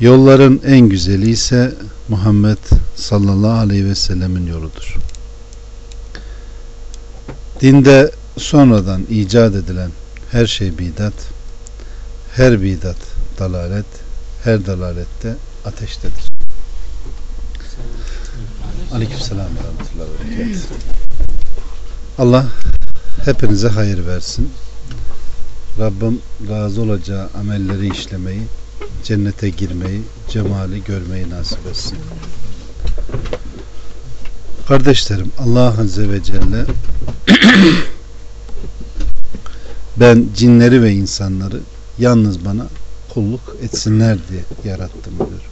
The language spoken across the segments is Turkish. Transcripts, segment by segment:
Yolların en güzeli ise Muhammed sallallahu aleyhi ve sellemin yoludur. Dinde sonradan icat edilen her şey bidat, her bidat dalalet, her dalalette ateştedir. Aleykümselam ve rahmetullahi Allah hepinize hayır versin. Rabbim razı olacağı amelleri işlemeyi, cennete girmeyi, cemali görmeyi nasip etsin. Kardeşlerim Allah Azze ve Celle ben cinleri ve insanları yalnız bana kulluk etsinler diye yarattım diyor.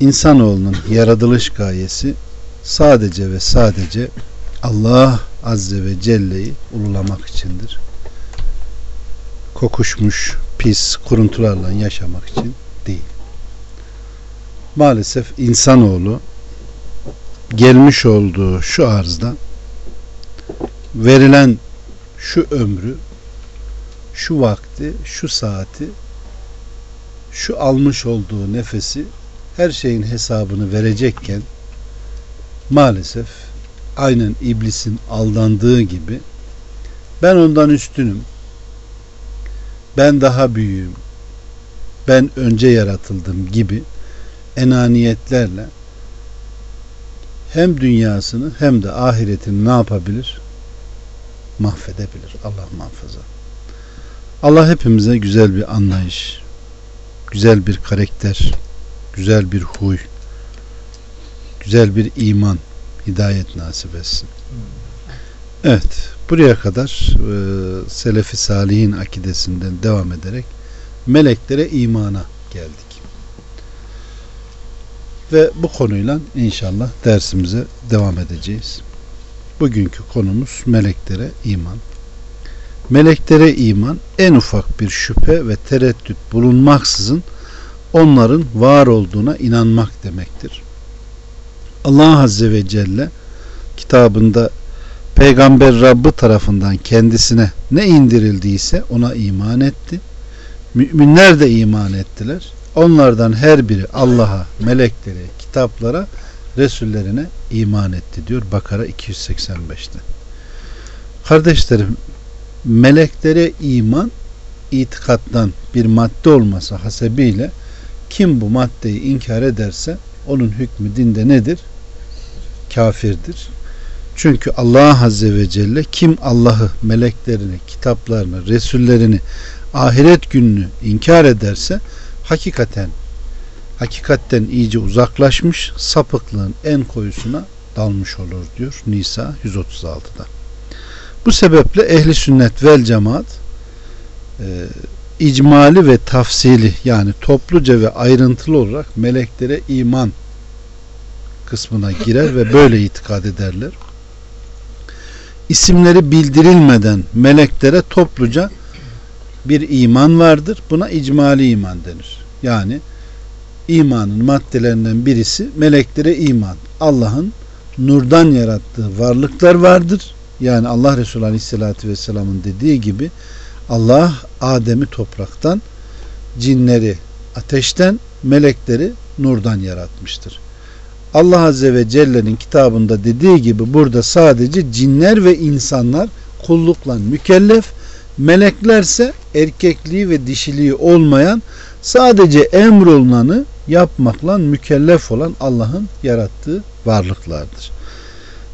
İnsanoğlunun yaratılış gayesi sadece ve sadece Allah Azze ve Celle'yi ululamak içindir. Kokuşmuş, pis kuruntularla yaşamak için değil. Maalesef insanoğlu gelmiş olduğu şu arzda verilen şu ömrü, şu vakti, şu saati, şu almış olduğu nefesi her şeyin hesabını verecekken maalesef aynen iblisin aldandığı gibi ben ondan üstünüm, ben daha büyüğüm, ben önce yaratıldım gibi enaniyetlerle hem dünyasını hem de ahiretini ne yapabilir? Mahvedebilir. Allah muhafaza. Allah hepimize güzel bir anlayış, güzel bir karakter, güzel bir huy, güzel bir iman, hidayet nasip etsin. Evet, buraya kadar e, Selefi Salihin akidesinden devam ederek meleklere imana geldik. Ve bu konuyla inşallah dersimize devam edeceğiz. Bugünkü konumuz meleklere iman. Meleklere iman en ufak bir şüphe ve tereddüt bulunmaksızın onların var olduğuna inanmak demektir. Allah Azze ve Celle kitabında Peygamber Rabbi tarafından kendisine ne indirildiyse ona iman etti. Müminler de iman ettiler. Onlardan her biri Allah'a, meleklere, kitaplara, Resullerine iman etti diyor Bakara 285'te. Kardeşlerim, meleklere iman itikattan bir madde olması hasebiyle kim bu maddeyi inkar ederse onun hükmü dinde nedir? Kafirdir. Çünkü Allah Azze ve Celle kim Allah'ı, meleklerini, kitaplarını, Resullerini, ahiret gününü inkar ederse hakikaten hakikatten iyice uzaklaşmış sapıklığın en koyusuna dalmış olur diyor Nisa 136'da. Bu sebeple ehli sünnet vel cemaat e, icmali ve tafsili yani topluca ve ayrıntılı olarak meleklere iman kısmına girer ve böyle itikad ederler. İsimleri bildirilmeden meleklere topluca bir iman vardır. Buna icmali iman denir. Yani imanın maddelerinden birisi meleklere iman. Allah'ın nurdan yarattığı varlıklar vardır. Yani Allah Resulü Aleyhisselatü Vesselam'ın dediği gibi Allah Adem'i topraktan, cinleri ateşten, melekleri nurdan yaratmıştır. Allah Azze ve Celle'nin kitabında dediği gibi burada sadece cinler ve insanlar kullukla mükellef, meleklerse erkekliği ve dişiliği olmayan sadece emrolunanı yapmakla mükellef olan Allah'ın yarattığı varlıklardır.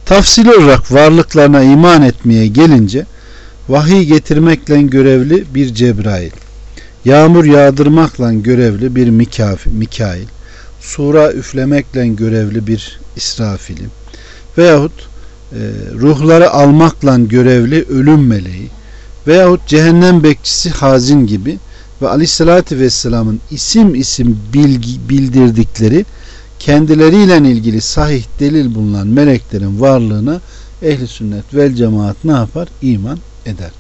Tafsili olarak varlıklarına iman etmeye gelince vahiy getirmekle görevli bir Cebrail, yağmur yağdırmakla görevli bir Mikail, sura üflemekle görevli bir İsrafil'i veyahut e, ruhları almakla görevli ölüm meleği veyahut cehennem bekçisi hazin gibi ve aleyhissalatü vesselamın isim isim bilgi, bildirdikleri kendileriyle ilgili sahih delil bulunan meleklerin varlığına ehli sünnet vel cemaat ne yapar? İman eder.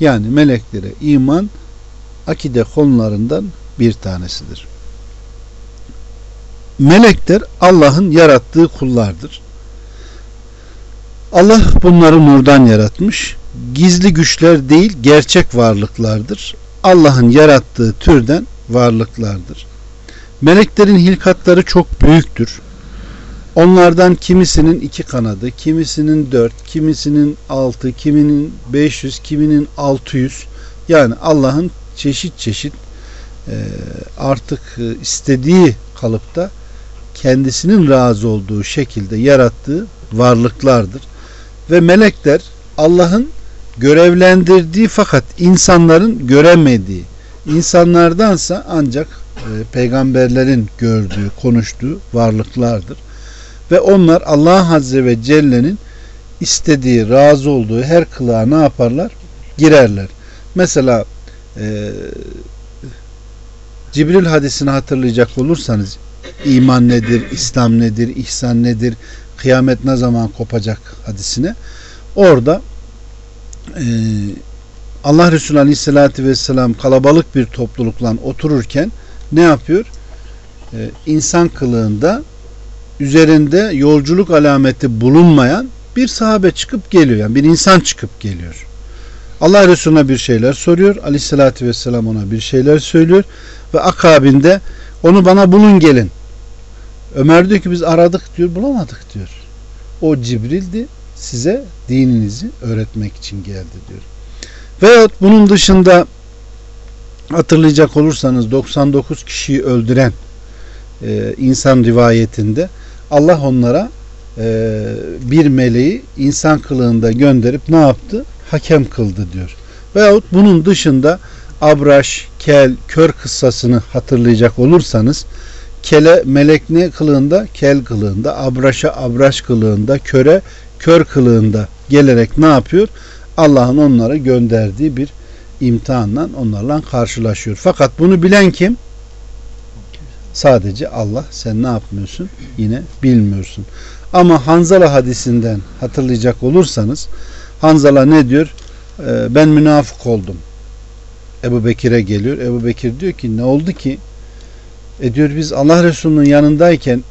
Yani meleklere iman akide konularından bir tanesidir. Melekler Allah'ın yarattığı kullardır. Allah bunları nurdan yaratmış. Gizli güçler değil gerçek varlıklardır. Allah'ın yarattığı türden varlıklardır. Meleklerin hilkatları çok büyüktür. Onlardan kimisinin iki kanadı, kimisinin dört, kimisinin altı, kiminin beş yüz, kiminin altı yüz. Yani Allah'ın çeşit çeşit artık istediği kalıpta kendisinin razı olduğu şekilde yarattığı varlıklardır. Ve melekler Allah'ın görevlendirdiği fakat insanların göremediği, insanlardansa ancak e, peygamberlerin gördüğü, konuştuğu varlıklardır. Ve onlar Allah Azze ve Celle'nin istediği, razı olduğu her kılığa ne yaparlar? Girerler. Mesela e, Cibril hadisini hatırlayacak olursanız iman nedir, İslam nedir, ihsan nedir, kıyamet ne zaman kopacak hadisine orada e, Allah Resulü Aleyhisselatü Vesselam kalabalık bir toplulukla otururken ne yapıyor? E, insan kılığında üzerinde yolculuk alameti bulunmayan bir sahabe çıkıp geliyor. Yani bir insan çıkıp geliyor. Allah Resulüne bir şeyler soruyor. Aleyhissalatü vesselam ona bir şeyler söylüyor. Ve akabinde onu bana bulun gelin. Ömer diyor ki biz aradık diyor bulamadık diyor. O Cibril'di size dininizi öğretmek için geldi diyor. Veyahut bunun dışında hatırlayacak olursanız 99 kişiyi öldüren e, insan rivayetinde Allah onlara e, bir meleği insan kılığında gönderip ne yaptı? Hakem kıldı diyor. Veyahut bunun dışında Abraş, Kel, Kör kıssasını hatırlayacak olursanız Kele melek ne kılığında? Kel kılığında, Abraş'a Abraş kılığında, Köre kör kılığında gelerek ne yapıyor? Allah'ın onlara gönderdiği bir imtihanla onlarla karşılaşıyor. Fakat bunu bilen kim? Sadece Allah. Sen ne yapmıyorsun? Yine bilmiyorsun. Ama Hanzala hadisinden hatırlayacak olursanız Hanzala ne diyor? Ee, ben münafık oldum. Ebu Bekir'e geliyor. Ebu Bekir diyor ki ne oldu ki? E diyor biz Allah Resulü'nün yanındayken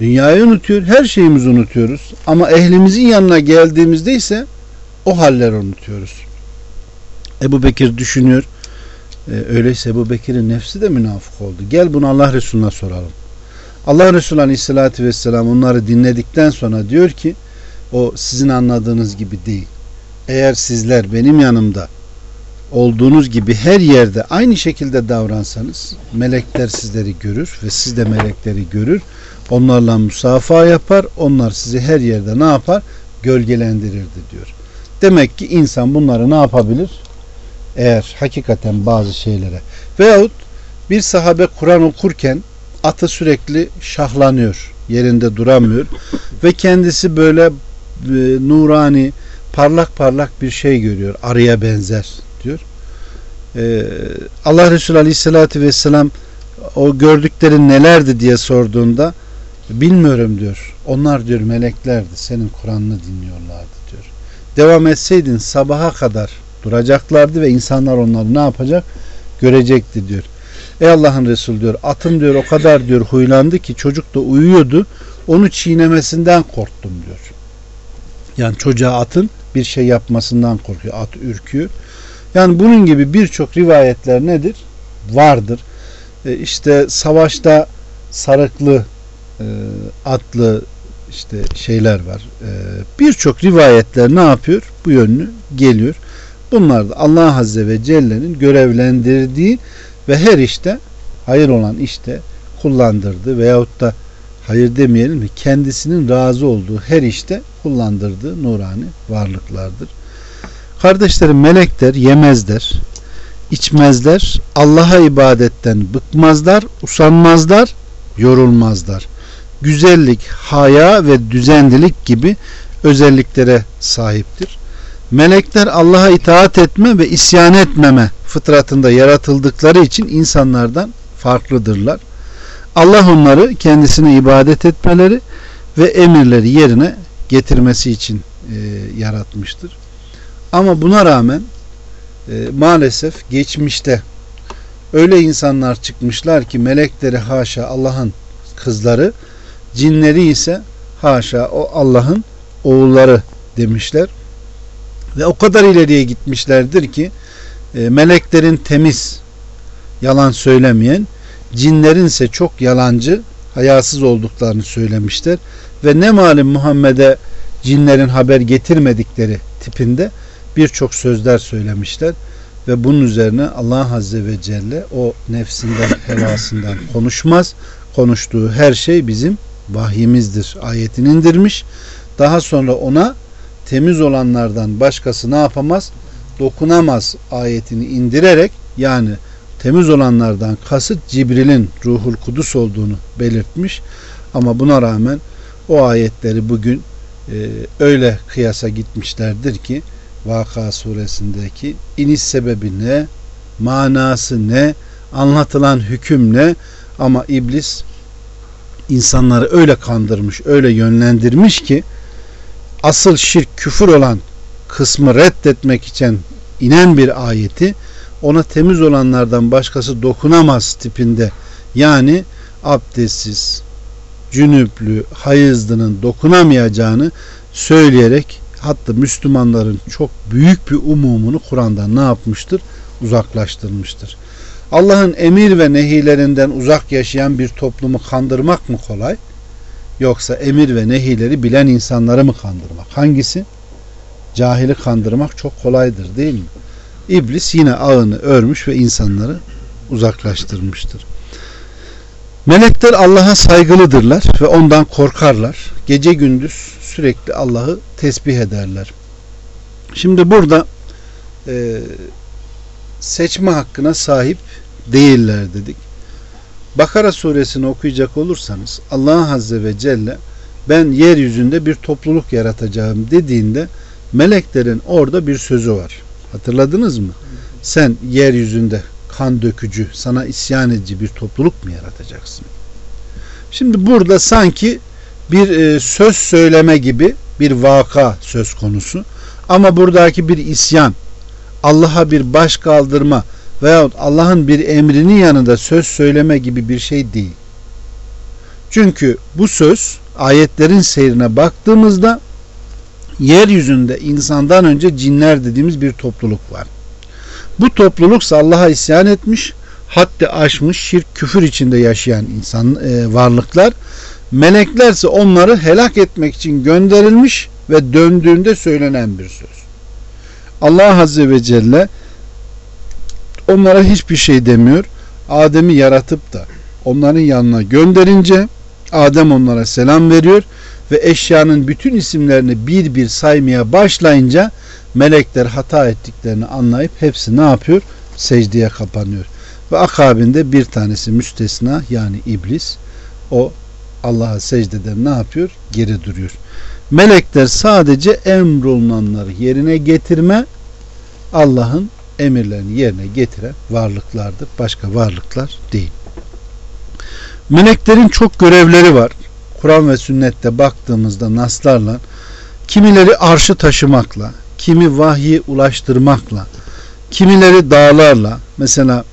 dünyayı unutuyor, her şeyimizi unutuyoruz. Ama ehlimizin yanına geldiğimizde ise o halleri unutuyoruz. Ebu Bekir düşünüyor. E, öyleyse Ebu Bekir'in nefsi de münafık oldu. Gel bunu Allah Resulüne soralım. Allah Resulü Aleyhisselatü Vesselam onları dinledikten sonra diyor ki o sizin anladığınız gibi değil. Eğer sizler benim yanımda olduğunuz gibi her yerde aynı şekilde davransanız melekler sizleri görür ve siz de melekleri görür. Onlarla musafa yapar. Onlar sizi her yerde ne yapar? Gölgelendirirdi diyor. Demek ki insan bunları ne yapabilir? Eğer hakikaten bazı şeylere veyahut bir sahabe Kur'an okurken atı sürekli şahlanıyor. Yerinde duramıyor. Ve kendisi böyle e, nurani parlak parlak bir şey görüyor. Arıya benzer Ee, Allah Resulü Aleyhisselatü Vesselam o gördüklerin nelerdi diye sorduğunda bilmiyorum diyor. Onlar diyor meleklerdi. Senin Kur'an'ını dinliyorlardı diyor. Devam etseydin sabaha kadar duracaklardı ve insanlar onları ne yapacak? Görecekti diyor. Ey Allah'ın Resulü diyor atım diyor o kadar diyor huylandı ki çocuk da uyuyordu. Onu çiğnemesinden korktum diyor. Yani çocuğa atın bir şey yapmasından korkuyor. At ürküyor. Yani bunun gibi birçok rivayetler nedir? Vardır. E işte savaşta sarıklı e, atlı işte şeyler var. E, birçok rivayetler ne yapıyor? Bu yönlü geliyor. Bunlar da Allah Azze ve Celle'nin görevlendirdiği ve her işte hayır olan işte kullandırdığı veyahut da hayır demeyelim mi kendisinin razı olduğu her işte kullandırdığı nurani varlıklardır. Kardeşlerim melekler yemezler, içmezler, Allah'a ibadetten bıkmazlar, usanmazlar, yorulmazlar. Güzellik, haya ve düzenlilik gibi özelliklere sahiptir. Melekler Allah'a itaat etme ve isyan etmeme fıtratında yaratıldıkları için insanlardan farklıdırlar. Allah onları kendisine ibadet etmeleri ve emirleri yerine getirmesi için e, yaratmıştır. Ama buna rağmen e, maalesef geçmişte öyle insanlar çıkmışlar ki melekleri haşa Allah'ın kızları, cinleri ise haşa o Allah'ın oğulları demişler. Ve o kadar ileriye gitmişlerdir ki e, meleklerin temiz, yalan söylemeyen, cinlerin ise çok yalancı, hayasız olduklarını söylemişler. Ve ne malum Muhammed'e cinlerin haber getirmedikleri tipinde birçok sözler söylemişler. Ve bunun üzerine Allah Azze ve Celle o nefsinden, hevasından konuşmaz. Konuştuğu her şey bizim vahyimizdir. Ayetini indirmiş. Daha sonra ona temiz olanlardan başkası ne yapamaz? Dokunamaz ayetini indirerek yani temiz olanlardan kasıt Cibril'in ruhul kudüs olduğunu belirtmiş. Ama buna rağmen o ayetleri bugün e, öyle kıyasa gitmişlerdir ki Vaka suresindeki iniş sebebi ne, manası ne, anlatılan hüküm ne? Ama iblis insanları öyle kandırmış, öyle yönlendirmiş ki asıl şirk küfür olan kısmı reddetmek için inen bir ayeti ona temiz olanlardan başkası dokunamaz tipinde. Yani abdestsiz, cünüplü, hayızlının dokunamayacağını söyleyerek hatta Müslümanların çok büyük bir umumunu Kur'an'dan ne yapmıştır? Uzaklaştırmıştır. Allah'ın emir ve nehilerinden uzak yaşayan bir toplumu kandırmak mı kolay? Yoksa emir ve nehileri bilen insanları mı kandırmak? Hangisi? Cahili kandırmak çok kolaydır değil mi? İblis yine ağını örmüş ve insanları uzaklaştırmıştır. Melekler Allah'a saygılıdırlar ve ondan korkarlar. Gece gündüz sürekli Allah'ı tesbih ederler. Şimdi burada e, seçme hakkına sahip değiller dedik. Bakara suresini okuyacak olursanız Allah Azze ve Celle ben yeryüzünde bir topluluk yaratacağım dediğinde meleklerin orada bir sözü var. Hatırladınız mı? Sen yeryüzünde kan dökücü, sana isyan edici bir topluluk mu yaratacaksın? Şimdi burada sanki bir e, söz söyleme gibi bir vaka söz konusu. Ama buradaki bir isyan, Allah'a bir baş kaldırma veyahut Allah'ın bir emrinin yanında söz söyleme gibi bir şey değil. Çünkü bu söz ayetlerin seyrine baktığımızda yeryüzünde insandan önce cinler dediğimiz bir topluluk var. Bu topluluksa Allah'a isyan etmiş, haddi aşmış, şirk, küfür içinde yaşayan insan e, varlıklar. Meleklerse onları helak etmek için gönderilmiş ve döndüğünde söylenen bir söz. Allah Azze ve Celle onlara hiçbir şey demiyor. Adem'i yaratıp da onların yanına gönderince Adem onlara selam veriyor ve eşyanın bütün isimlerini bir bir saymaya başlayınca melekler hata ettiklerini anlayıp hepsi ne yapıyor? Secdeye kapanıyor. Ve akabinde bir tanesi müstesna yani iblis o Allah'a secdeden ne yapıyor? Geri duruyor. Melekler sadece emrolunanları yerine getirme Allah'ın emirlerini yerine getiren varlıklardır. Başka varlıklar değil. Meleklerin çok görevleri var. Kur'an ve sünnette baktığımızda naslarla kimileri arşı taşımakla, kimi vahyi ulaştırmakla, kimileri dağlarla mesela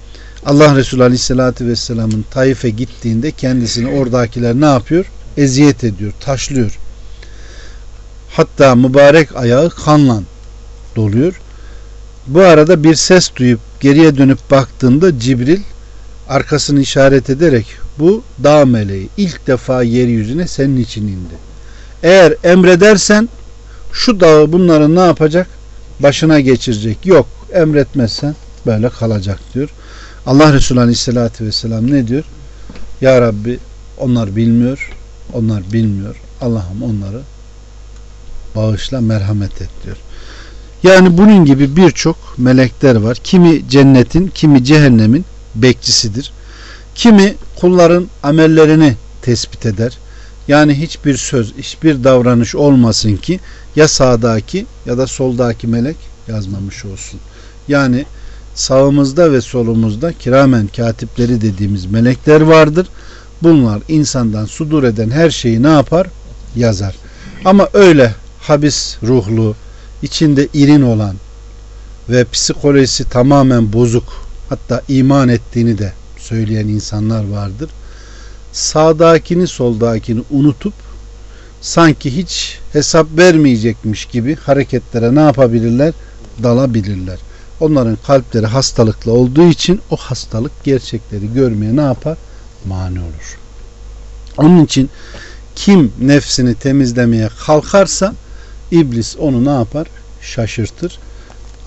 Allah Resulü Aleyhisselatü Vesselam'ın Taif'e gittiğinde kendisini oradakiler ne yapıyor? Eziyet ediyor, taşlıyor. Hatta mübarek ayağı kanla doluyor. Bu arada bir ses duyup geriye dönüp baktığında Cibril arkasını işaret ederek bu dağ meleği ilk defa yeryüzüne senin için indi. Eğer emredersen şu dağı bunların ne yapacak? Başına geçirecek. Yok emretmezsen böyle kalacak diyor. Allah Resulü Aleyhisselatü Vesselam ne diyor? Ya Rabbi onlar bilmiyor, onlar bilmiyor. Allah'ım onları bağışla, merhamet et diyor. Yani bunun gibi birçok melekler var. Kimi cennetin, kimi cehennemin bekçisidir. Kimi kulların amellerini tespit eder. Yani hiçbir söz, hiçbir davranış olmasın ki ya sağdaki ya da soldaki melek yazmamış olsun. Yani sağımızda ve solumuzda kiramen katipleri dediğimiz melekler vardır. Bunlar insandan sudur eden her şeyi ne yapar? Yazar. Ama öyle habis ruhlu, içinde irin olan ve psikolojisi tamamen bozuk hatta iman ettiğini de söyleyen insanlar vardır. Sağdakini soldakini unutup sanki hiç hesap vermeyecekmiş gibi hareketlere ne yapabilirler? Dalabilirler. Onların kalpleri hastalıklı olduğu için o hastalık gerçekleri görmeye ne yapar? Mani olur. Onun için kim nefsini temizlemeye kalkarsa iblis onu ne yapar? Şaşırtır.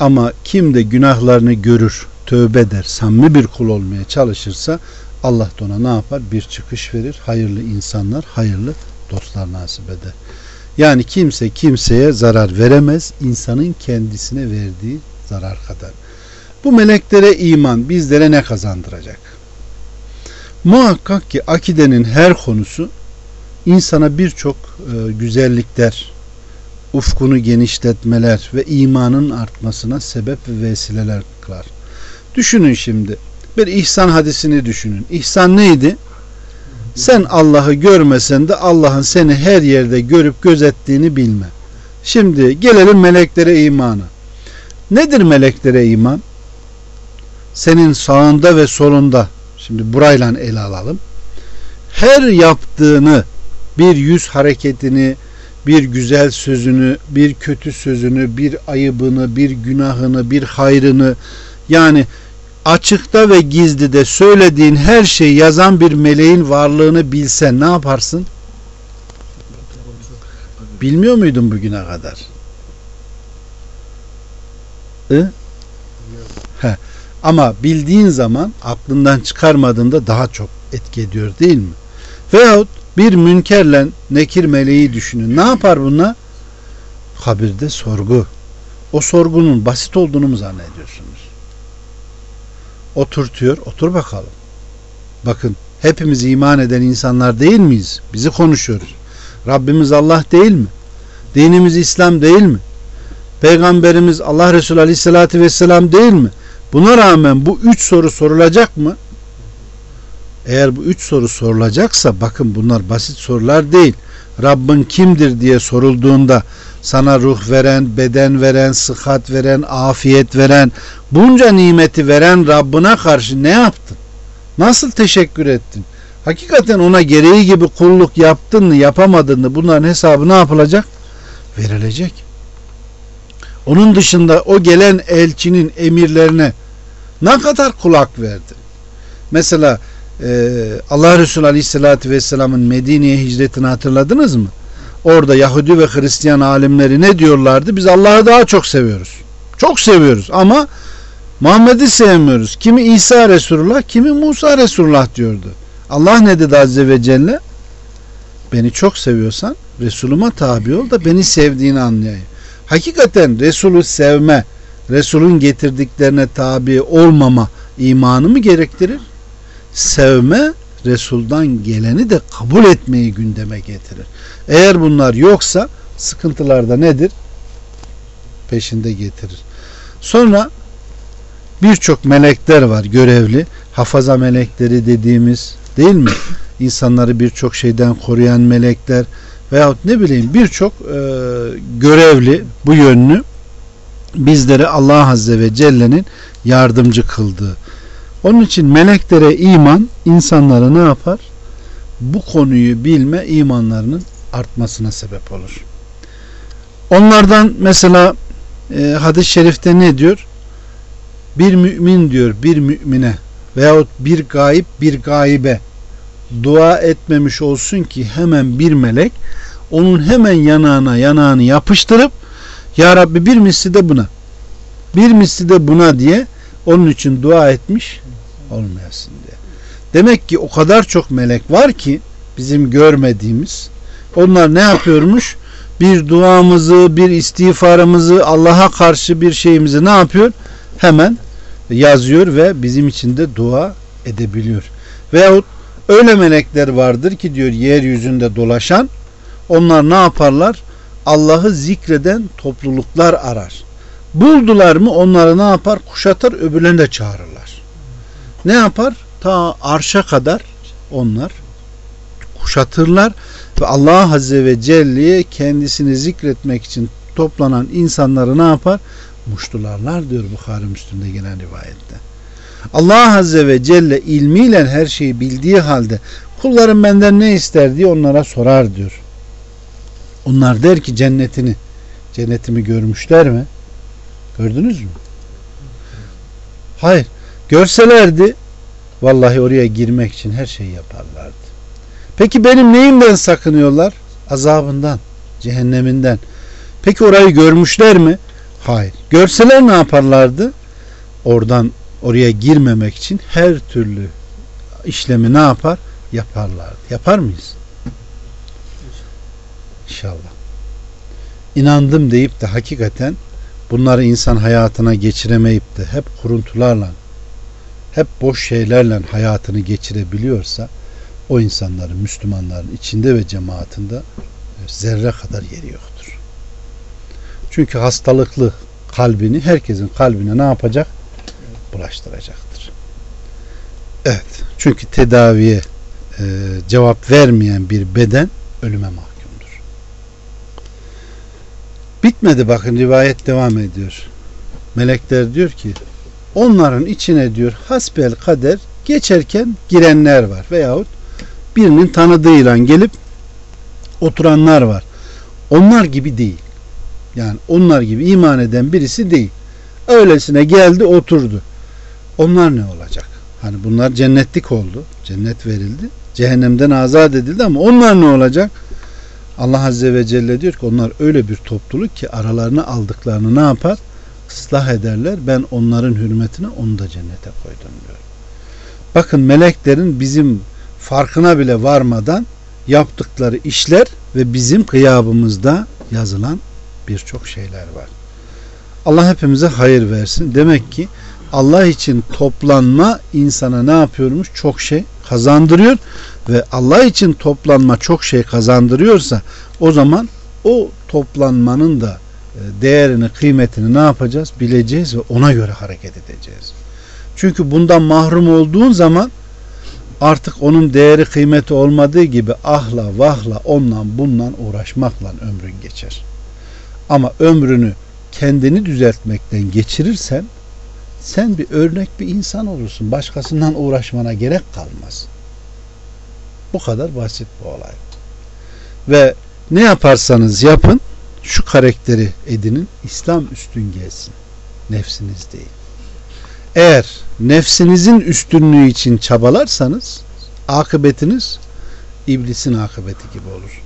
Ama kim de günahlarını görür, tövbe der, samimi bir kul olmaya çalışırsa Allah da ona ne yapar? Bir çıkış verir. Hayırlı insanlar, hayırlı dostlar nasip eder. Yani kimse kimseye zarar veremez. insanın kendisine verdiği zarar kadar. Bu meleklere iman bizlere ne kazandıracak? Muhakkak ki akidenin her konusu insana birçok e, güzellikler, ufkunu genişletmeler ve imanın artmasına sebep ve vesileler kılar. Düşünün şimdi bir ihsan hadisini düşünün. İhsan neydi? Sen Allah'ı görmesen de Allah'ın seni her yerde görüp gözettiğini bilme. Şimdi gelelim meleklere imana. Nedir meleklere iman? Senin sağında ve solunda şimdi burayla ele alalım. Her yaptığını bir yüz hareketini, bir güzel sözünü, bir kötü sözünü, bir ayıbını, bir günahını, bir hayrını yani açıkta ve gizlide söylediğin her şeyi yazan bir meleğin varlığını bilsen ne yaparsın? Bilmiyor muydun bugüne kadar? I? He. Ama bildiğin zaman aklından çıkarmadığında daha çok etki ediyor değil mi? Veyahut bir münkerle nekir meleği düşünün. Ne yapar bunlar? Kabirde sorgu. O sorgunun basit olduğunu mu zannediyorsunuz? Oturtuyor. Otur bakalım. Bakın hepimiz iman eden insanlar değil miyiz? Bizi konuşuyoruz. Rabbimiz Allah değil mi? Dinimiz İslam değil mi? Peygamberimiz Allah Resulü Aleyhisselatü Vesselam değil mi? Buna rağmen bu üç soru sorulacak mı? Eğer bu üç soru sorulacaksa bakın bunlar basit sorular değil. Rabbin kimdir diye sorulduğunda sana ruh veren, beden veren, sıhhat veren, afiyet veren, bunca nimeti veren Rabbine karşı ne yaptın? Nasıl teşekkür ettin? Hakikaten ona gereği gibi kulluk yaptın mı, yapamadın mı? Bunların hesabı ne yapılacak? Verilecek. Onun dışında o gelen elçinin emirlerine ne kadar kulak verdi? Mesela Allah Resulü Aleyhisselatü Vesselam'ın Medine'ye hicretini hatırladınız mı? Orada Yahudi ve Hristiyan alimleri ne diyorlardı? Biz Allah'ı daha çok seviyoruz. Çok seviyoruz ama Muhammed'i sevmiyoruz. Kimi İsa Resulullah, kimi Musa Resulullah diyordu. Allah ne dedi Azze ve Celle? Beni çok seviyorsan Resulüme tabi ol da beni sevdiğini anlayayım. Hakikaten Resulü sevme, Resulün getirdiklerine tabi olmama imanı mı gerektirir? Sevme Resul'dan geleni de kabul etmeyi gündeme getirir. Eğer bunlar yoksa sıkıntılarda nedir? Peşinde getirir. Sonra birçok melekler var görevli. Hafaza melekleri dediğimiz değil mi? İnsanları birçok şeyden koruyan melekler veyahut ne bileyim birçok e, görevli bu yönlü bizleri Allah Azze ve Celle'nin yardımcı kıldığı. Onun için meleklere iman insanları ne yapar? Bu konuyu bilme imanlarının artmasına sebep olur. Onlardan mesela e, hadis-i şerifte ne diyor? Bir mümin diyor bir mümine veyahut bir gayip bir gaybe dua etmemiş olsun ki hemen bir melek onun hemen yanağına yanağını yapıştırıp Ya Rabbi bir misli de buna bir misli de buna diye onun için dua etmiş olmayasın diye. Demek ki o kadar çok melek var ki bizim görmediğimiz onlar ne yapıyormuş? Bir duamızı, bir istiğfarımızı, Allah'a karşı bir şeyimizi ne yapıyor? Hemen yazıyor ve bizim için de dua edebiliyor. Veyahut Öyle melekler vardır ki diyor yeryüzünde dolaşan onlar ne yaparlar? Allah'ı zikreden topluluklar arar. Buldular mı onları ne yapar? Kuşatır öbürlerini de çağırırlar. Ne yapar? Ta arşa kadar onlar kuşatırlar ve Allah Azze ve Celle'ye kendisini zikretmek için toplanan insanları ne yapar? Muştularlar diyor Bukhari Müslüm'de gelen rivayette. Allah Azze ve Celle ilmiyle her şeyi bildiği halde kullarım benden ne ister diye onlara sorar diyor. Onlar der ki cennetini, cennetimi görmüşler mi? Gördünüz mü? Hayır. Görselerdi vallahi oraya girmek için her şeyi yaparlardı. Peki benim neyimden sakınıyorlar? Azabından, cehenneminden. Peki orayı görmüşler mi? Hayır. Görseler ne yaparlardı? Oradan oraya girmemek için her türlü işlemi ne yapar? Yaparlardı. Yapar mıyız? İnşallah. İnandım deyip de hakikaten bunları insan hayatına geçiremeyip de hep kuruntularla hep boş şeylerle hayatını geçirebiliyorsa o insanların Müslümanların içinde ve cemaatinde zerre kadar yeri yoktur. Çünkü hastalıklı kalbini herkesin kalbine ne yapacak? Bulaştıracaktır. Evet. Çünkü tedaviye e, cevap vermeyen bir beden ölüme mahkumdur. Bitmedi bakın rivayet devam ediyor. Melekler diyor ki onların içine diyor hasbel kader geçerken girenler var veyahut birinin tanıdığıyla gelip oturanlar var. Onlar gibi değil. Yani onlar gibi iman eden birisi değil. Öylesine geldi oturdu. Onlar ne olacak? Hani bunlar cennetlik oldu. Cennet verildi. Cehennemden azat edildi ama onlar ne olacak? Allah Azze ve Celle diyor ki onlar öyle bir topluluk ki aralarını aldıklarını ne yapar? Islah ederler. Ben onların hürmetine onu da cennete koydum diyor. Bakın meleklerin bizim farkına bile varmadan yaptıkları işler ve bizim kıyabımızda yazılan birçok şeyler var. Allah hepimize hayır versin. Demek ki Allah için toplanma insana ne yapıyormuş? Çok şey kazandırıyor ve Allah için toplanma çok şey kazandırıyorsa o zaman o toplanmanın da değerini, kıymetini ne yapacağız? Bileceğiz ve ona göre hareket edeceğiz. Çünkü bundan mahrum olduğun zaman artık onun değeri kıymeti olmadığı gibi ahla vahla ondan bundan uğraşmakla ömrün geçer. Ama ömrünü kendini düzeltmekten geçirirsen sen bir örnek bir insan olursun. Başkasından uğraşmana gerek kalmaz. Bu kadar basit bu olay. Ve ne yaparsanız yapın şu karakteri edinin İslam üstün gelsin. Nefsiniz değil. Eğer nefsinizin üstünlüğü için çabalarsanız akıbetiniz iblisin akıbeti gibi olur.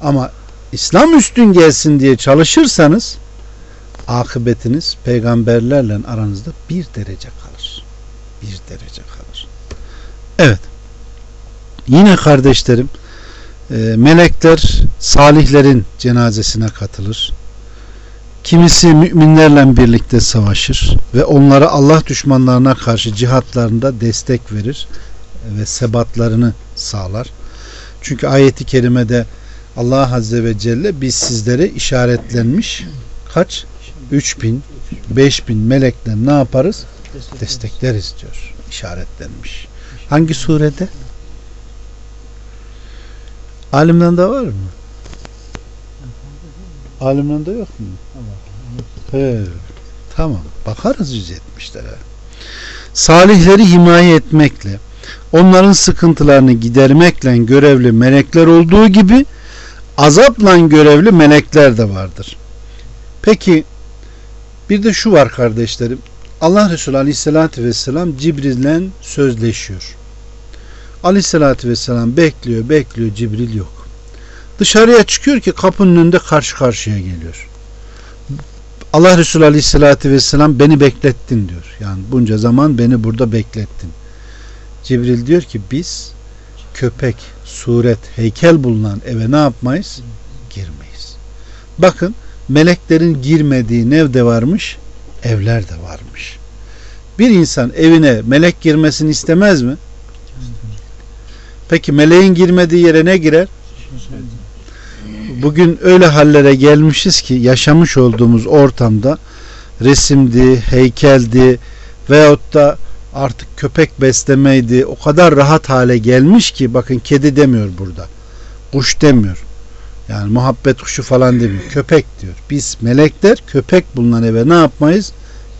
Ama İslam üstün gelsin diye çalışırsanız akıbetiniz peygamberlerle aranızda bir derece kalır. Bir derece kalır. Evet. Yine kardeşlerim melekler salihlerin cenazesine katılır. Kimisi müminlerle birlikte savaşır ve onlara Allah düşmanlarına karşı cihatlarında destek verir ve sebatlarını sağlar. Çünkü ayeti kerimede Allah Azze ve Celle biz sizlere işaretlenmiş kaç? 3000 5000 melekle ne yaparız? Destekleriz diyor. İşaretlenmiş. Hangi surede? Alimden de var mı? Alimden de yok mu? He, tamam. Bakarız 170'lere. Salihleri himaye etmekle, onların sıkıntılarını gidermekle görevli melekler olduğu gibi azapla görevli melekler de vardır. Peki bir de şu var kardeşlerim. Allah Resulü Aleyhisselatü Vesselam Cibril'le sözleşiyor. Aleyhisselatü Vesselam bekliyor, bekliyor, Cibril yok. Dışarıya çıkıyor ki kapının önünde karşı karşıya geliyor. Allah Resulü Aleyhisselatü Vesselam beni beklettin diyor. Yani bunca zaman beni burada beklettin. Cibril diyor ki biz köpek, suret, heykel bulunan eve ne yapmayız? Girmeyiz. Bakın meleklerin girmediği ev de varmış, evler de varmış. Bir insan evine melek girmesini istemez mi? Peki meleğin girmediği yere ne girer? Bugün öyle hallere gelmişiz ki yaşamış olduğumuz ortamda resimdi, heykeldi veyahut da artık köpek beslemeydi o kadar rahat hale gelmiş ki bakın kedi demiyor burada. Kuş demiyor. Yani muhabbet kuşu falan demiyor. Köpek diyor. Biz melekler köpek bulunan eve ne yapmayız?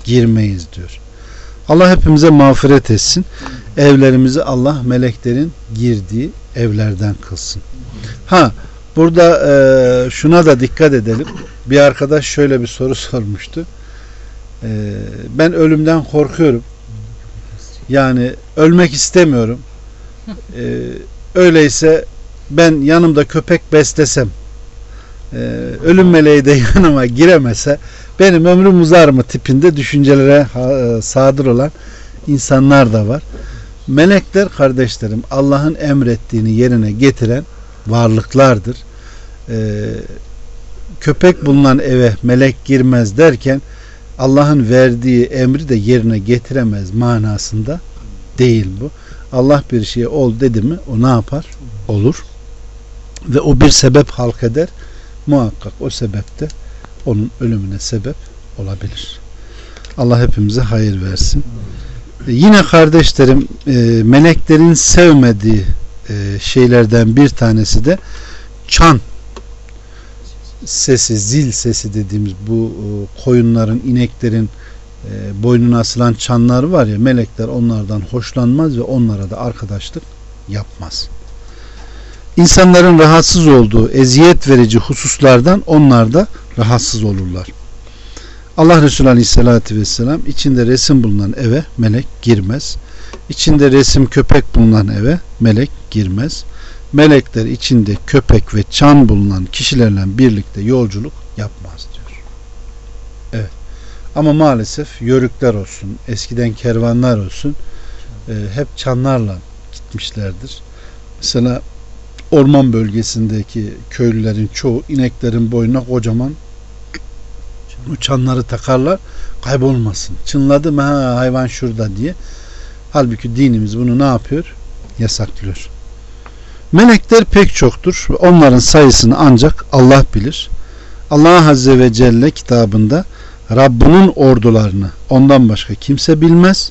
Girmeyiz diyor. Allah hepimize mağfiret etsin. Evlerimizi Allah meleklerin girdiği evlerden kılsın. Ha burada e, şuna da dikkat edelim. Bir arkadaş şöyle bir soru sormuştu. E, ben ölümden korkuyorum. Yani ölmek istemiyorum. E, öyleyse ben yanımda köpek beslesem e, ölüm meleği de yanıma giremese benim ömrüm uzar mı tipinde düşüncelere e, sadır olan insanlar da var. Melekler kardeşlerim Allah'ın emrettiğini yerine getiren varlıklardır. Ee, köpek bulunan eve melek girmez derken Allah'ın verdiği emri de yerine getiremez manasında değil bu. Allah bir şeye ol dedi mi o ne yapar? Olur. Ve o bir sebep halk eder. Muhakkak o sebepte onun ölümüne sebep olabilir. Allah hepimize hayır versin. E, yine kardeşlerim e, meleklerin sevmediği e, şeylerden bir tanesi de çan sesi, zil sesi dediğimiz bu koyunların, ineklerin boynuna asılan çanlar var ya melekler onlardan hoşlanmaz ve onlara da arkadaşlık yapmaz. İnsanların rahatsız olduğu eziyet verici hususlardan onlar da rahatsız olurlar. Allah Resulü Aleyhisselatü Vesselam içinde resim bulunan eve melek girmez. İçinde resim köpek bulunan eve melek girmez. Melekler içinde köpek ve çan bulunan kişilerle birlikte yolculuk yapmaz diyor. Evet. Ama maalesef yörükler olsun, eskiden kervanlar olsun e, hep çanlarla gitmişlerdir. Mesela orman bölgesindeki köylülerin çoğu ineklerin boynuna kocaman uçanları takarlar kaybolmasın. Çınladı mı ha, hayvan şurada diye. Halbuki dinimiz bunu ne yapıyor? Yasaklıyor. Melekler pek çoktur. Onların sayısını ancak Allah bilir. Allah Azze ve Celle kitabında Rabbinin ordularını ondan başka kimse bilmez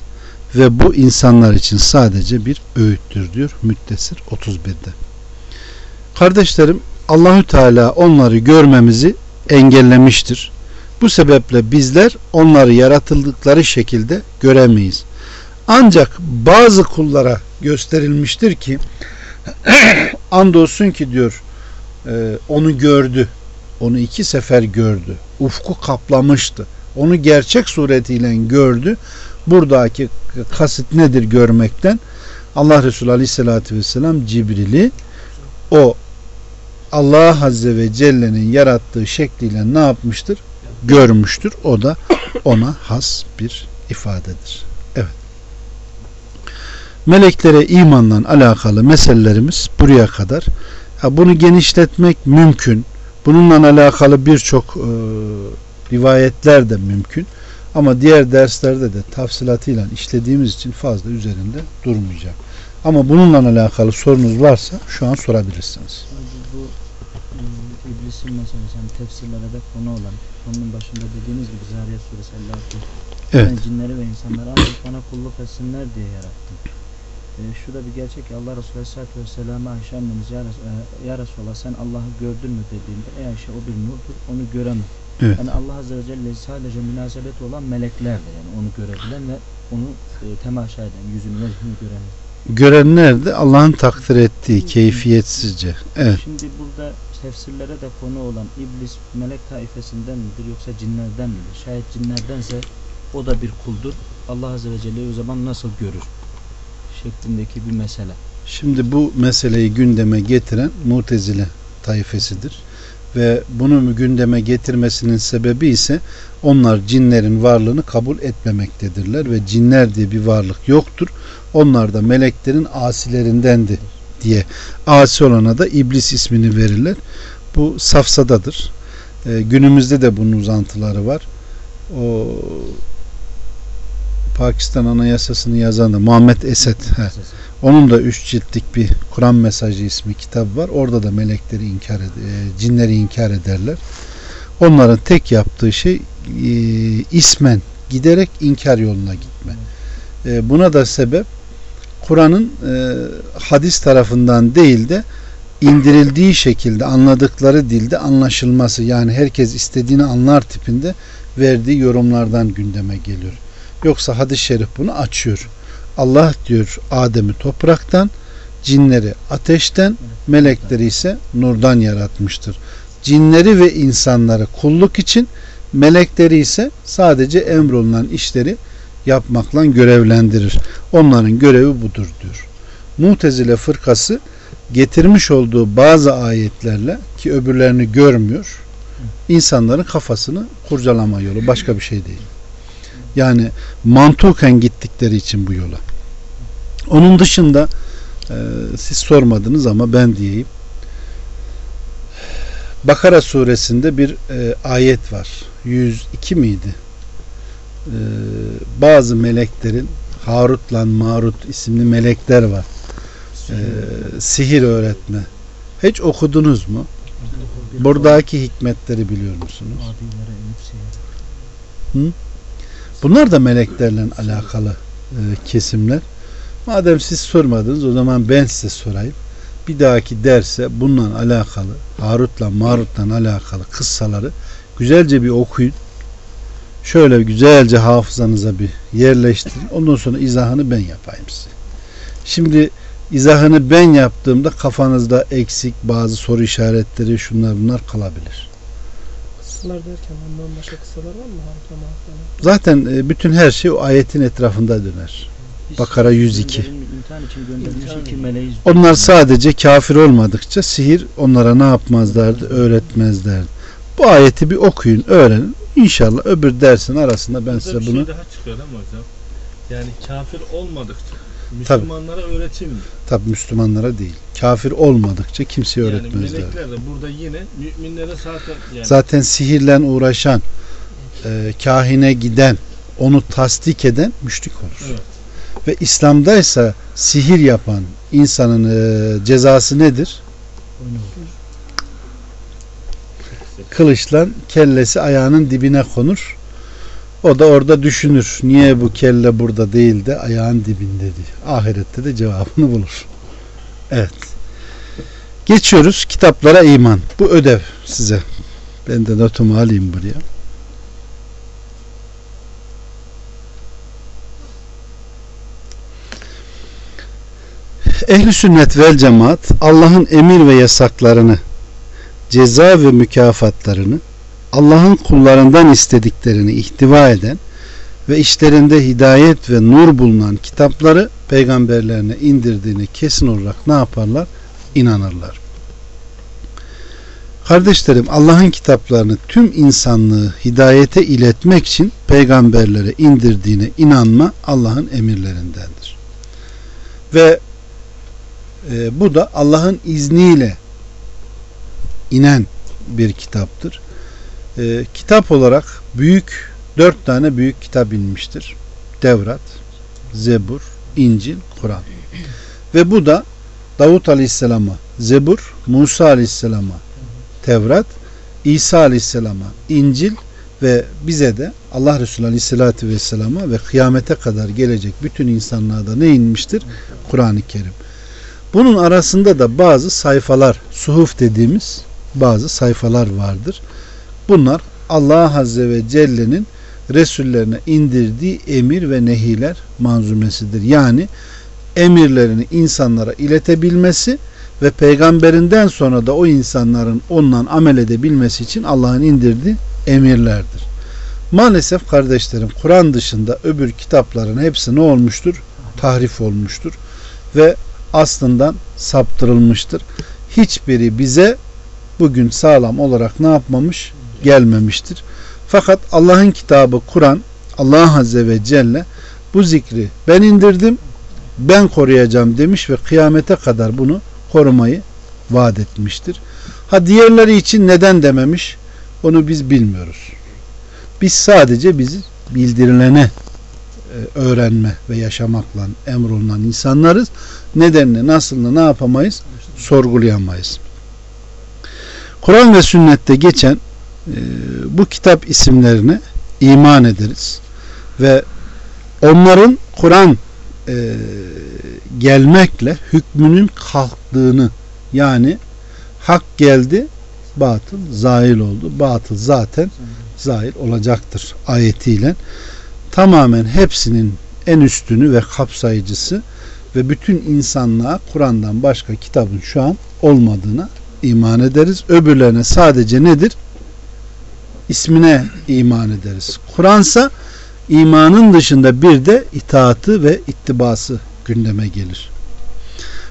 ve bu insanlar için sadece bir öğüttür diyor Müddessir 31'de. Kardeşlerim Allahü Teala onları görmemizi engellemiştir. Bu sebeple bizler onları yaratıldıkları şekilde göremeyiz. Ancak bazı kullara gösterilmiştir ki andolsun ki diyor e, onu gördü. Onu iki sefer gördü. Ufku kaplamıştı. Onu gerçek suretiyle gördü. Buradaki kasıt nedir görmekten? Allah Resulü Aleyhisselatü Vesselam Cibril'i o Allah Azze ve Celle'nin yarattığı şekliyle ne yapmıştır? Görmüştür. O da ona has bir ifadedir. Evet. Meleklere imanla alakalı meselelerimiz buraya kadar. Ha, bunu genişletmek mümkün. Bununla alakalı birçok e, rivayetler de mümkün. Ama diğer derslerde de tafsilatıyla işlediğimiz için fazla üzerinde durmayacağım. Ama bununla alakalı sorunuz varsa şu an sorabilirsiniz iblisin meselesi hani tefsirlere de konu olan konunun başında dediğiniz gibi Zariyat suresi 56 evet. ben cinleri ve insanları ancak bana kulluk etsinler diye yarattım. E, şu da bir gerçek ki Allah Resulü Aleyhisselatü Vesselam'a Ayşe annemiz ya, Res e, ya Resulallah sen Allah'ı gördün mü dediğinde ey Ayşe o bir nurdur onu göremem. Evet. Yani Allah Azze ve Celle sadece münasebeti olan meleklerdir yani onu görebilen ve onu e, temaşa eden yüzünü ve gören görenler de Allah'ın takdir ettiği keyfiyetsizce. Evet. Şimdi burada tefsirlere de konu olan iblis melek taifesinden midir yoksa cinlerden midir? Şayet cinlerdense o da bir kuldur. Allah Azze ve Celle o zaman nasıl görür? Şeklindeki bir mesele. Şimdi bu meseleyi gündeme getiren mutezile taifesidir. Ve bunu gündeme getirmesinin sebebi ise onlar cinlerin varlığını kabul etmemektedirler ve cinler diye bir varlık yoktur. Onlar da meleklerin asilerindendi diye asi olana da iblis ismini verirler. Bu safsadadır. E, günümüzde de bunun uzantıları var. O Pakistan Anayasasını yazan da Muhammed Esed. He. Onun da üç ciltlik bir Kur'an mesajı ismi kitabı var. Orada da melekleri inkar ed e, cinleri inkar ederler. Onların tek yaptığı şey e, ismen giderek inkar yoluna gitme. E, buna da sebep Kur'an'ın e, hadis tarafından değil de indirildiği şekilde anladıkları dilde anlaşılması yani herkes istediğini anlar tipinde verdiği yorumlardan gündeme geliyor. Yoksa hadis-i şerif bunu açıyor. Allah diyor Adem'i topraktan, cinleri ateşten, melekleri ise nurdan yaratmıştır. Cinleri ve insanları kulluk için, melekleri ise sadece emrolunan işleri yapmakla görevlendirir. Onların görevi budur diyor. Mutezile fırkası getirmiş olduğu bazı ayetlerle ki öbürlerini görmüyor insanların kafasını kurcalama yolu başka bir şey değil. Yani mantuken gittikleri için bu yola. Onun dışında e, siz sormadınız ama ben diyeyim. Bakara suresinde bir e, ayet var. 102 miydi? E, bazı meleklerin Harut'la Marut isimli melekler var. E, sihir öğretme. Hiç okudunuz mu? Buradaki hikmetleri biliyor musunuz? Hı? Bunlar da meleklerle alakalı e, kesimler. Madem siz sormadınız o zaman ben size sorayım. Bir dahaki derse bununla alakalı Harut'la Marut'la alakalı kıssaları güzelce bir okuyun. Şöyle güzelce hafızanıza bir yerleştirin. Ondan sonra izahını ben yapayım size. Şimdi izahını ben yaptığımda kafanızda eksik bazı soru işaretleri şunlar bunlar kalabilir. Kıssalar derken ondan başka kıssalar var mı? Harika mahkeme. Zaten e, bütün her şey o ayetin etrafında döner. Bakara 102. İmtihan için gönderilmiş iki meleğiz. Onlar sadece kafir olmadıkça sihir onlara ne yapmazlardı? Öğretmezlerdi. Bu ayeti bir okuyun, öğrenin. İnşallah öbür dersin arasında ben Burada size bir bunu şey daha çıkıyor ama hocam. Yani kafir olmadıkça Müslümanlara öğretilmiyor. tabi Müslümanlara değil. Kafir olmadıkça kimseye Yani öğretmezler. melekler de burada yine müminlere zaten yani Zaten sihirle uğraşan, e, kahine giden, onu tasdik eden müşrik olur. Evet. Ve İslam'daysa sihir yapan insanın e, cezası nedir? Kılıçla kellesi ayağının dibine konur. O da orada düşünür. Niye bu kelle burada değil de ayağın dibinde diye. Ahirette de cevabını bulur. Evet. Geçiyoruz kitaplara iman. Bu ödev size. Ben de notumu alayım buraya. Ehli sünnet vel cemaat Allah'ın emir ve yasaklarını, ceza ve mükafatlarını, Allah'ın kullarından istediklerini ihtiva eden ve işlerinde hidayet ve nur bulunan kitapları peygamberlerine indirdiğini kesin olarak ne yaparlar? İnanırlar. Kardeşlerim Allah'ın kitaplarını tüm insanlığı hidayete iletmek için peygamberlere indirdiğine inanma Allah'ın emirlerindendir. Ve e, bu da Allah'ın izniyle inen bir kitaptır. E, kitap olarak büyük dört tane büyük kitap inmiştir. Devrat, Zebur, İncil, Kur'an. Ve bu da Davut Aleyhisselam'a Zebur, Musa Aleyhisselam'a Tevrat, İsa Aleyhisselam'a İncil ve bize de Allah Resulü Aleyhisselatü Vesselam'a ve kıyamete kadar gelecek bütün insanlığa da ne inmiştir? Kur'an-ı Kerim. Bunun arasında da bazı sayfalar, suhuf dediğimiz bazı sayfalar vardır. Bunlar Allah Azze ve Celle'nin Resullerine indirdiği emir ve nehiler manzumesidir. Yani emirlerini insanlara iletebilmesi ve peygamberinden sonra da o insanların ondan amel edebilmesi için Allah'ın indirdiği emirlerdir. Maalesef kardeşlerim Kur'an dışında öbür kitapların hepsi ne olmuştur? Tahrif olmuştur. Ve aslından saptırılmıştır. Hiçbiri bize bugün sağlam olarak ne yapmamış? Gelmemiştir. Fakat Allah'ın kitabı Kur'an Allah Azze ve Celle bu zikri ben indirdim ben koruyacağım demiş ve kıyamete kadar bunu korumayı vaat etmiştir. Ha diğerleri için neden dememiş? Onu biz bilmiyoruz. Biz sadece bizi bildirilene e, öğrenme ve yaşamakla emrolunan insanlarız. Nedenini, nasılını ne yapamayız? Sorgulayamayız. Kur'an ve sünnette geçen e, bu kitap isimlerine iman ederiz. Ve onların Kur'an e, gelmekle hükmünün kalktığını yani hak geldi batıl zahil oldu. Batıl zaten zahil olacaktır ayetiyle. Tamamen hepsinin en üstünü ve kapsayıcısı ve bütün insanlığa Kur'an'dan başka kitabın şu an olmadığına iman ederiz. Öbürlerine sadece nedir? İsmine iman ederiz. Kur'ansa imanın dışında bir de itaatı ve ittibası gündeme gelir.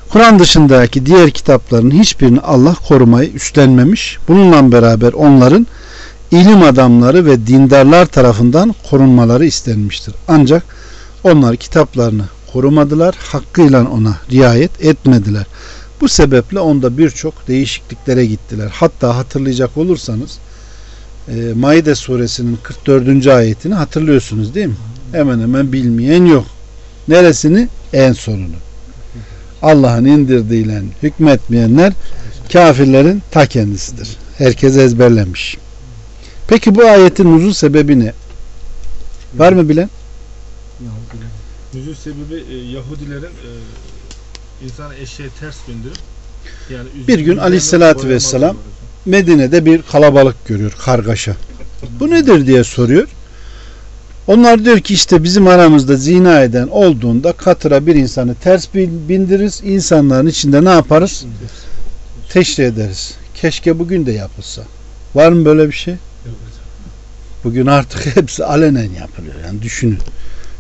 Kur'an dışındaki diğer kitapların hiçbirini Allah korumayı üstlenmemiş. Bununla beraber onların ilim adamları ve dindarlar tarafından korunmaları istenmiştir. Ancak onlar kitaplarını korumadılar, hakkıyla ona riayet etmediler. Bu sebeple onda birçok değişikliklere gittiler. Hatta hatırlayacak olursanız e, Maide suresinin 44. ayetini hatırlıyorsunuz değil mi? Hemen hemen bilmeyen yok. Neresini? En sonunu. Allah'ın indirdiğiyle hükmetmeyenler kafirlerin ta kendisidir. Herkes ezberlemiş. Peki bu ayetin nuzul sebebi ne? Var mı bilen? Nüzul sebebi e, Yahudilerin insana eşeğe ters bindirip yani Bir gün aleyhissalatü vesselam Medine'de bir kalabalık görüyor, kargaşa. Bu nedir diye soruyor. Onlar diyor ki işte bizim aramızda zina eden olduğunda katıra bir insanı ters bin- bindiririz. insanların içinde ne yaparız? Teşri ederiz. Keşke bugün de yapılsa. Var mı böyle bir şey? Bugün artık hepsi alenen yapılıyor. Yani düşünün.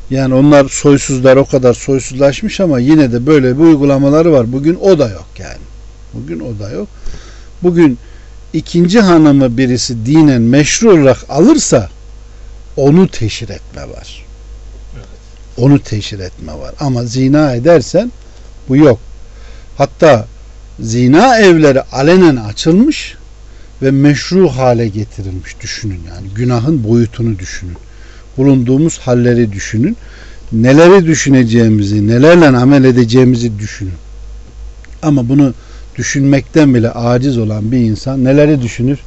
Yani onlar soysuzlar o kadar soysuzlaşmış ama yine de böyle bir uygulamaları var. Bugün o da yok yani. Bugün o da yok. Bugün ikinci hanımı birisi dinen meşru olarak alırsa onu teşhir etme var. Onu teşhir etme var. Ama zina edersen bu yok. Hatta zina evleri alenen açılmış ve meşru hale getirilmiş düşünün yani günahın boyutunu düşünün bulunduğumuz halleri düşünün. Neleri düşüneceğimizi nelerle amel edeceğimizi düşünün. Ama bunu düşünmekten bile aciz olan bir insan neleri düşünür?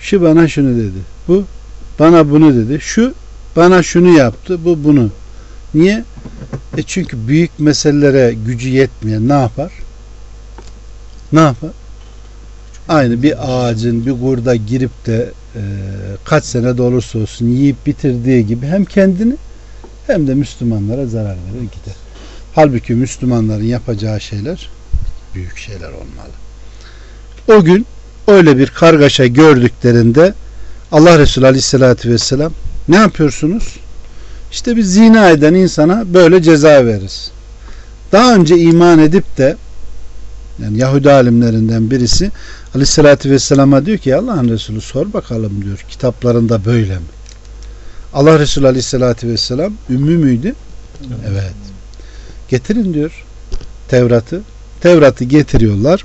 Şu bana şunu dedi bu bana bunu dedi şu bana şunu yaptı bu bunu. Niye? E çünkü büyük meselelere gücü yetmeyen ne yapar? Ne yapar? Aynı bir ağacın bir kurda girip de e, kaç sene de olursa olsun yiyip bitirdiği gibi hem kendini hem de Müslümanlara zarar verir gider. Halbuki Müslümanların yapacağı şeyler büyük şeyler olmalı. O gün öyle bir kargaşa gördüklerinde Allah Resulü Aleyhisselatü Vesselam ne yapıyorsunuz? İşte biz zina eden insana böyle ceza veririz. Daha önce iman edip de yani Yahudi alimlerinden birisi Aleyhisselatü Vesselam'a diyor ki Allah'ın Resulü sor bakalım diyor. Kitaplarında böyle mi? Allah Resulü Aleyhisselatü Vesselam ümmü müydü? Evet. Getirin diyor Tevrat'ı. Tevrat'ı getiriyorlar.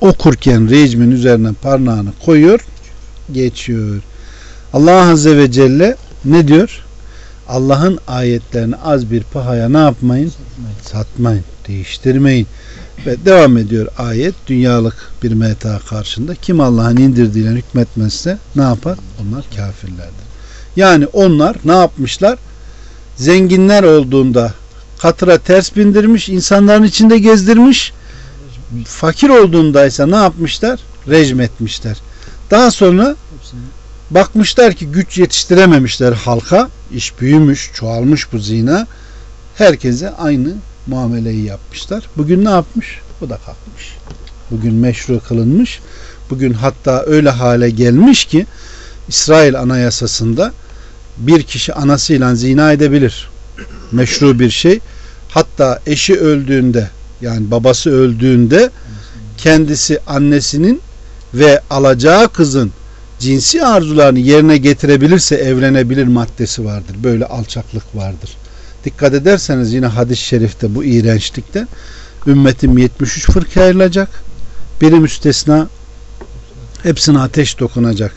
Okurken rejmin üzerine parmağını koyuyor. Geçiyor. Allah Azze ve Celle ne diyor? Allah'ın ayetlerini az bir pahaya ne yapmayın? Satmayın. Değiştirmeyin. Ve devam ediyor ayet dünyalık bir meta karşında kim Allah'ın indirdiğiyle hükmetmezse ne yapar? Onlar kafirlerdir. Yani onlar ne yapmışlar? Zenginler olduğunda katıra ters bindirmiş, insanların içinde gezdirmiş. Fakir olduğunda ise ne yapmışlar? Rejim etmişler. Daha sonra bakmışlar ki güç yetiştirememişler halka. İş büyümüş, çoğalmış bu zina. Herkese aynı muameleyi yapmışlar. Bugün ne yapmış? Bu da kalkmış. Bugün meşru kılınmış. Bugün hatta öyle hale gelmiş ki İsrail anayasasında bir kişi anasıyla zina edebilir. Meşru bir şey. Hatta eşi öldüğünde yani babası öldüğünde kendisi annesinin ve alacağı kızın cinsi arzularını yerine getirebilirse evlenebilir maddesi vardır. Böyle alçaklık vardır. Dikkat ederseniz yine hadis-i şerifte bu iğrençlikte ümmetim 73 fırka ayrılacak. Biri müstesna hepsine ateş dokunacak.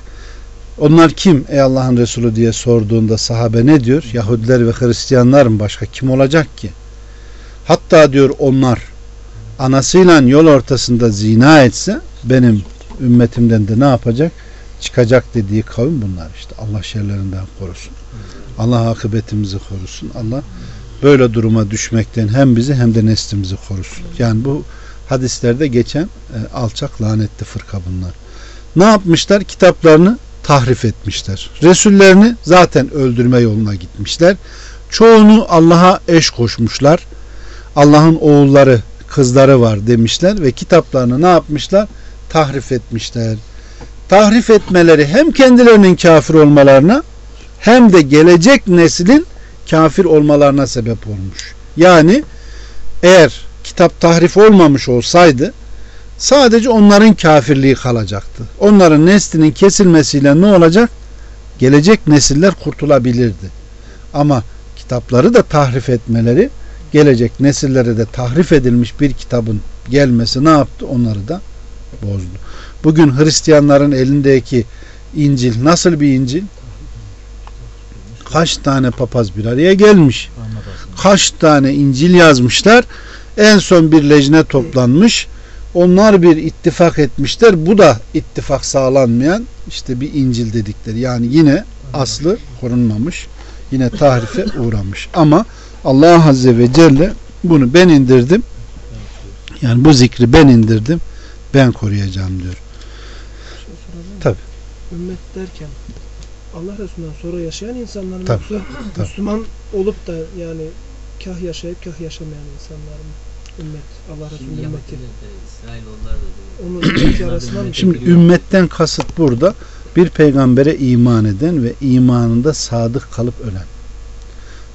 Onlar kim ey Allah'ın Resulü diye sorduğunda sahabe ne diyor? Yahudiler ve Hristiyanlar mı başka kim olacak ki? Hatta diyor onlar anasıyla yol ortasında zina etse benim ümmetimden de ne yapacak? Çıkacak dediği kavim bunlar işte. Allah şerlerinden korusun. Allah akıbetimizi korusun. Allah böyle duruma düşmekten hem bizi hem de neslimizi korusun. Yani bu hadislerde geçen e, alçak lanetli fırka bunlar. Ne yapmışlar? Kitaplarını tahrif etmişler. Resullerini zaten öldürme yoluna gitmişler. Çoğunu Allah'a eş koşmuşlar. Allah'ın oğulları, kızları var demişler ve kitaplarını ne yapmışlar? Tahrif etmişler. Tahrif etmeleri hem kendilerinin kafir olmalarına hem de gelecek neslin kafir olmalarına sebep olmuş. Yani eğer kitap tahrif olmamış olsaydı sadece onların kafirliği kalacaktı. Onların neslinin kesilmesiyle ne olacak? Gelecek nesiller kurtulabilirdi. Ama kitapları da tahrif etmeleri gelecek nesillere de tahrif edilmiş bir kitabın gelmesi ne yaptı? Onları da bozdu. Bugün Hristiyanların elindeki İncil nasıl bir İncil? Kaç tane papaz bir araya gelmiş. Kaç tane İncil yazmışlar. En son bir lejne toplanmış. Onlar bir ittifak etmişler. Bu da ittifak sağlanmayan işte bir İncil dedikleri. Yani yine aslı korunmamış. Yine tahrife uğramış. Ama Allah Azze ve Celle bunu ben indirdim. Yani bu zikri ben indirdim. Ben koruyacağım diyor. Şey sorabilir miyim? Tabii. Ümmet derken Allah Resulü'nden sonra yaşayan insanlar mı Tabii, yoksa tabii. Müslüman olup da yani kah yaşayıp kah yaşamayan insanlar mı? Ümmet, Allah Resulü'nün ümmeti. Onun ümmeti arasından mı? Şimdi ümmetten kasıt burada bir peygambere iman eden ve imanında sadık kalıp ölen.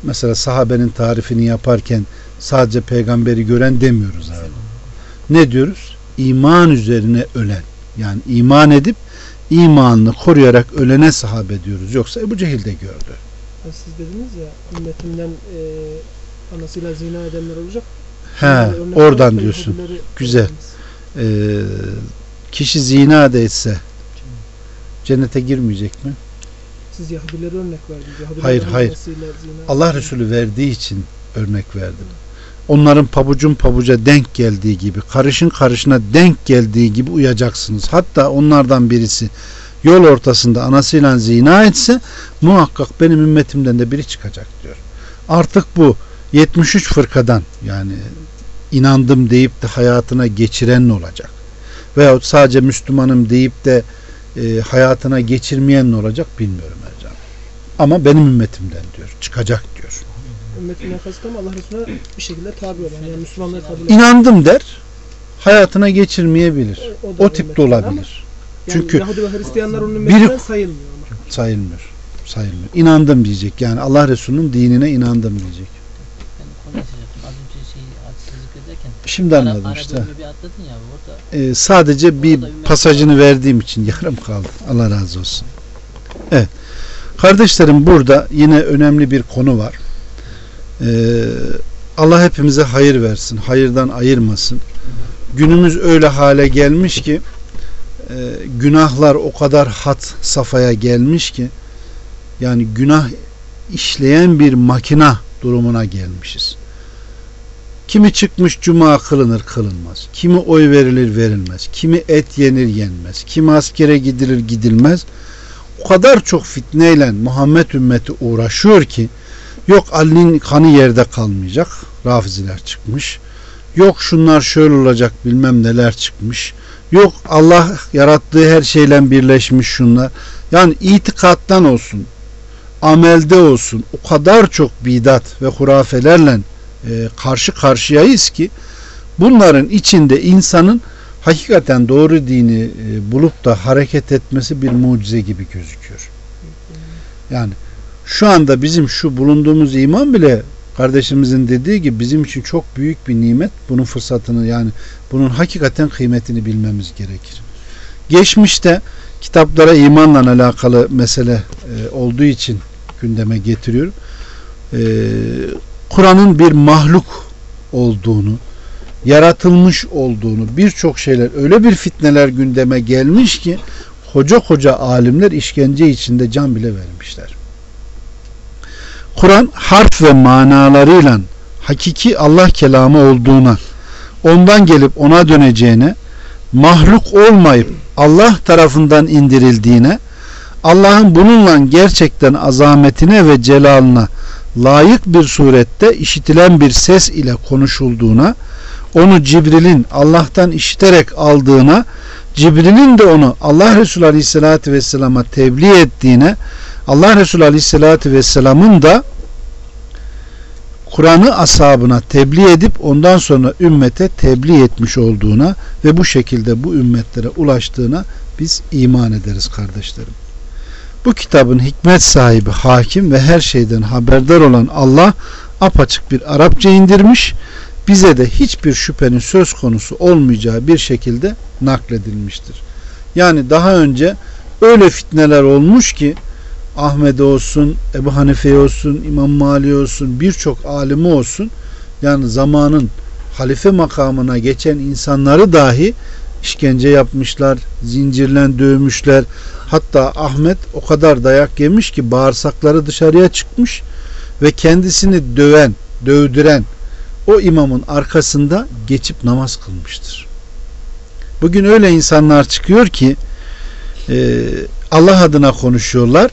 Mesela sahabenin tarifini yaparken sadece peygamberi gören demiyoruz abi. Ne diyoruz? İman üzerine ölen. Yani iman edip imanını koruyarak ölene sahabe diyoruz. Yoksa Ebu Cehil de gördü. Siz dediniz ya ümmetimden e, anasıyla zina edenler olacak. He, Yani oradan diyorsun. Güzel. Ee, kişi zina da etse cennete girmeyecek mi? Siz Yahudileri örnek verdiniz. Yahudilerin Hayır, hayır. Allah Resulü verdiği için örnek verdim. Onların pabucun pabuca denk geldiği gibi, karışın karışına denk geldiği gibi uyacaksınız. Hatta onlardan birisi yol ortasında anasıyla zina etse muhakkak benim ümmetimden de biri çıkacak diyor. Artık bu 73 fırkadan yani inandım deyip de hayatına geçiren ne olacak? Veyahut sadece Müslümanım deyip de e, hayatına geçirmeyen ne olacak bilmiyorum Ercan. Ama benim ümmetimden diyor. Çıkacak diyor. Ümmetinden kasıt ama Allah Resulüne bir şekilde tabi olan yani Müslümanları kabul eden. İnandım der. Hayatına geçirmeyebilir. O da O tipte ama olabilir. Yani Çünkü Yahudi ve Hristiyanlar onun ümmetinden sayılmıyor ama. sayılmıyor. Sayılmıyor. İnandım diyecek. Yani Allah Resulü'nün dinine inandım diyecek. Şimdi anladım Arap işte. bir atladın ya orada. Ee, sadece bir Orada ümmet- pasajını verdiğim için yarım kaldı. Allah razı olsun. Evet. Kardeşlerim burada yine önemli bir konu var. Ee, Allah hepimize hayır versin. Hayırdan ayırmasın. Günümüz öyle hale gelmiş ki e, günahlar o kadar hat safhaya gelmiş ki yani günah işleyen bir makina durumuna gelmişiz. Kimi çıkmış cuma kılınır kılınmaz. Kimi oy verilir verilmez. Kimi et yenir yenmez. Kimi askere gidilir gidilmez. O kadar çok fitneyle Muhammed ümmeti uğraşıyor ki yok Ali'nin kanı yerde kalmayacak. Rafiziler çıkmış. Yok şunlar şöyle olacak bilmem neler çıkmış. Yok Allah yarattığı her şeyle birleşmiş şunlar. Yani itikattan olsun, amelde olsun o kadar çok bidat ve hurafelerle e, karşı karşıyayız ki bunların içinde insanın hakikaten doğru dini e, bulup da hareket etmesi bir mucize gibi gözüküyor. Yani şu anda bizim şu bulunduğumuz iman bile kardeşimizin dediği gibi bizim için çok büyük bir nimet. Bunun fırsatını yani bunun hakikaten kıymetini bilmemiz gerekir. Geçmişte kitaplara imanla alakalı mesele e, olduğu için gündeme getiriyorum. E, Kur'an'ın bir mahluk olduğunu, yaratılmış olduğunu, birçok şeyler öyle bir fitneler gündeme gelmiş ki koca koca alimler işkence içinde can bile vermişler. Kur'an harf ve manalarıyla hakiki Allah kelamı olduğuna, ondan gelip ona döneceğine, mahluk olmayıp Allah tarafından indirildiğine, Allah'ın bununla gerçekten azametine ve celalına layık bir surette işitilen bir ses ile konuşulduğuna, onu Cibril'in Allah'tan işiterek aldığına, Cibril'in de onu Allah Resulü Aleyhisselatü Vesselam'a tebliğ ettiğine, Allah Resulü Aleyhisselatü Vesselam'ın da Kur'an'ı ashabına tebliğ edip ondan sonra ümmete tebliğ etmiş olduğuna ve bu şekilde bu ümmetlere ulaştığına biz iman ederiz kardeşlerim. Bu kitabın hikmet sahibi hakim ve her şeyden haberdar olan Allah apaçık bir Arapça indirmiş. Bize de hiçbir şüphenin söz konusu olmayacağı bir şekilde nakledilmiştir. Yani daha önce öyle fitneler olmuş ki Ahmet olsun, Ebu Hanife olsun, İmam Mali olsun, birçok alimi olsun yani zamanın halife makamına geçen insanları dahi işkence yapmışlar, zincirlen dövmüşler. Hatta Ahmet o kadar dayak yemiş ki bağırsakları dışarıya çıkmış ve kendisini döven, dövdüren o imamın arkasında geçip namaz kılmıştır. Bugün öyle insanlar çıkıyor ki e, Allah adına konuşuyorlar.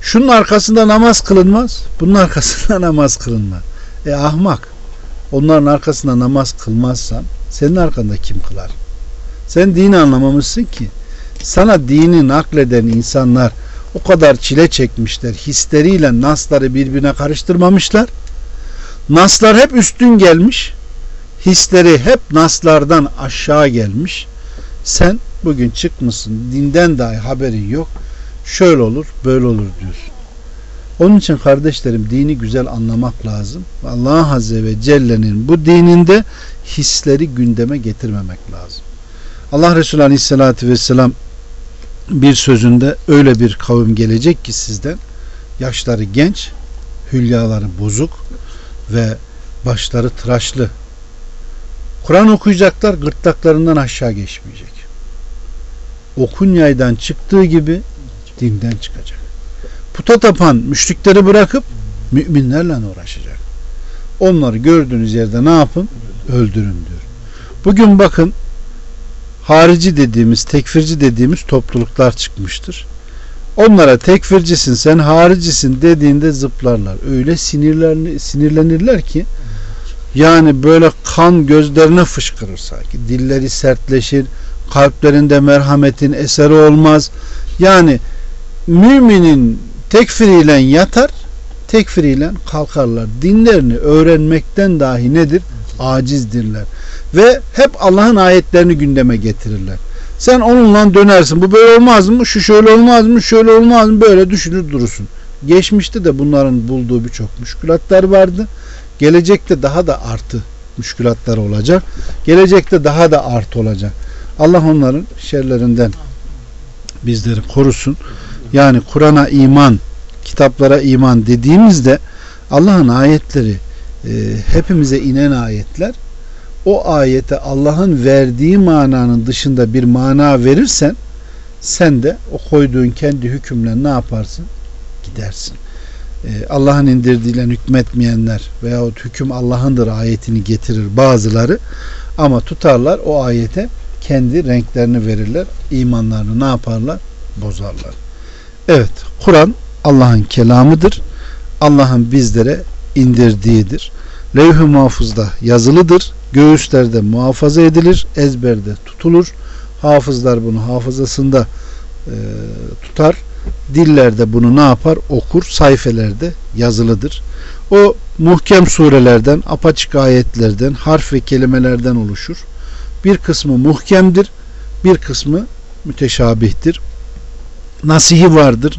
Şunun arkasında namaz kılınmaz. Bunun arkasında namaz kılınmaz. E ahmak. Onların arkasında namaz kılmazsan senin arkanda kim kılar? Sen dini anlamamışsın ki. Sana dini nakleden insanlar o kadar çile çekmişler. Hisleriyle nasları birbirine karıştırmamışlar. Naslar hep üstün gelmiş. Hisleri hep naslardan aşağı gelmiş. Sen bugün çıkmışsın. Dinden dahi haberin yok. Şöyle olur, böyle olur diyorsun. Onun için kardeşlerim dini güzel anlamak lazım. Allah Azze ve Celle'nin bu dininde hisleri gündeme getirmemek lazım. Allah Resulü Aleyhisselatü Vesselam bir sözünde öyle bir kavim gelecek ki sizden yaşları genç, hülyaları bozuk ve başları tıraşlı. Kur'an okuyacaklar gırtlaklarından aşağı geçmeyecek. Okun yaydan çıktığı gibi dinden çıkacak. Puta tapan müşrikleri bırakıp müminlerle uğraşacak. Onları gördüğünüz yerde ne yapın? Öldürün diyor. Bugün bakın harici dediğimiz, tekfirci dediğimiz topluluklar çıkmıştır. Onlara tekfircisin, sen haricisin dediğinde zıplarlar. Öyle sinirlerini, sinirlenirler ki yani böyle kan gözlerine fışkırır sanki. Dilleri sertleşir, kalplerinde merhametin eseri olmaz. Yani müminin tekfiriyle yatar, tekfiriyle kalkarlar. Dinlerini öğrenmekten dahi nedir? Acizdirler. Ve hep Allah'ın ayetlerini gündeme getirirler. Sen onunla dönersin. Bu böyle olmaz mı? Şu şöyle olmaz mı? Şöyle olmaz mı? Böyle düşünür durursun. Geçmişte de bunların bulduğu birçok müşkülatlar vardı. Gelecekte daha da artı müşkülatlar olacak. Gelecekte daha da artı olacak. Allah onların şerlerinden bizleri korusun. Yani Kur'an'a iman, kitaplara iman dediğimizde Allah'ın ayetleri e, hepimize inen ayetler. O ayete Allah'ın verdiği mananın dışında bir mana verirsen sen de o koyduğun kendi hükümle ne yaparsın? Gidersin. E, Allah'ın indirdiğiyle hükmetmeyenler veyahut hüküm Allah'ındır ayetini getirir bazıları ama tutarlar o ayete kendi renklerini verirler. imanlarını ne yaparlar? Bozarlar. Evet, Kur'an Allah'ın kelamıdır. Allah'ın bizlere indirdiğidir. Levh-i mahfuzda yazılıdır. Göğüslerde muhafaza edilir. Ezberde tutulur. Hafızlar bunu hafızasında e, tutar. Dillerde bunu ne yapar? Okur. Sayfelerde yazılıdır. O muhkem surelerden, apaçık ayetlerden, harf ve kelimelerden oluşur. Bir kısmı muhkemdir. Bir kısmı müteşabihtir nasihi vardır,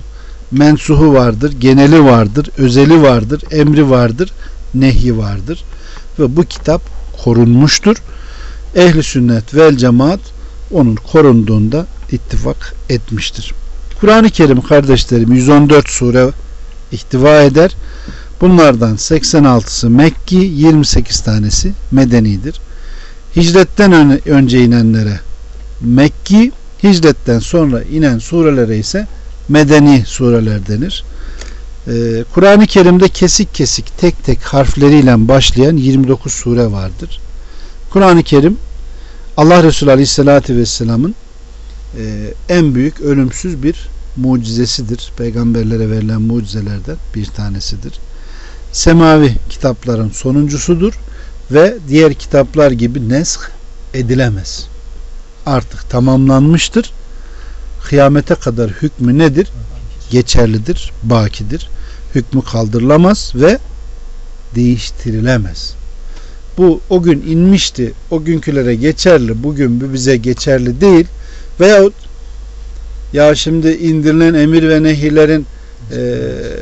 mensuhu vardır, geneli vardır, özeli vardır, emri vardır, nehi vardır. Ve bu kitap korunmuştur. Ehli sünnet vel cemaat onun korunduğunda ittifak etmiştir. Kur'an-ı Kerim kardeşlerim 114 sure ihtiva eder. Bunlardan 86'sı Mekki, 28 tanesi Medenidir. Hicretten önce inenlere Mekki, Hicretten sonra inen surelere ise medeni sureler denir. Ee, Kur'an-ı Kerim'de kesik kesik tek tek harfleriyle başlayan 29 sure vardır. Kur'an-ı Kerim Allah Resulü Aleyhisselatü Vesselam'ın e, en büyük ölümsüz bir mucizesidir. Peygamberlere verilen mucizelerden bir tanesidir. Semavi kitapların sonuncusudur ve diğer kitaplar gibi nesk edilemez. Artık tamamlanmıştır. Kıyamete kadar hükmü nedir? Geçerlidir, bakidir. Hükmü kaldırılamaz ve değiştirilemez. Bu o gün inmişti, o günkülere geçerli, bugün bu bize geçerli değil. Veyahut ya şimdi indirilen emir ve nehirlerin e,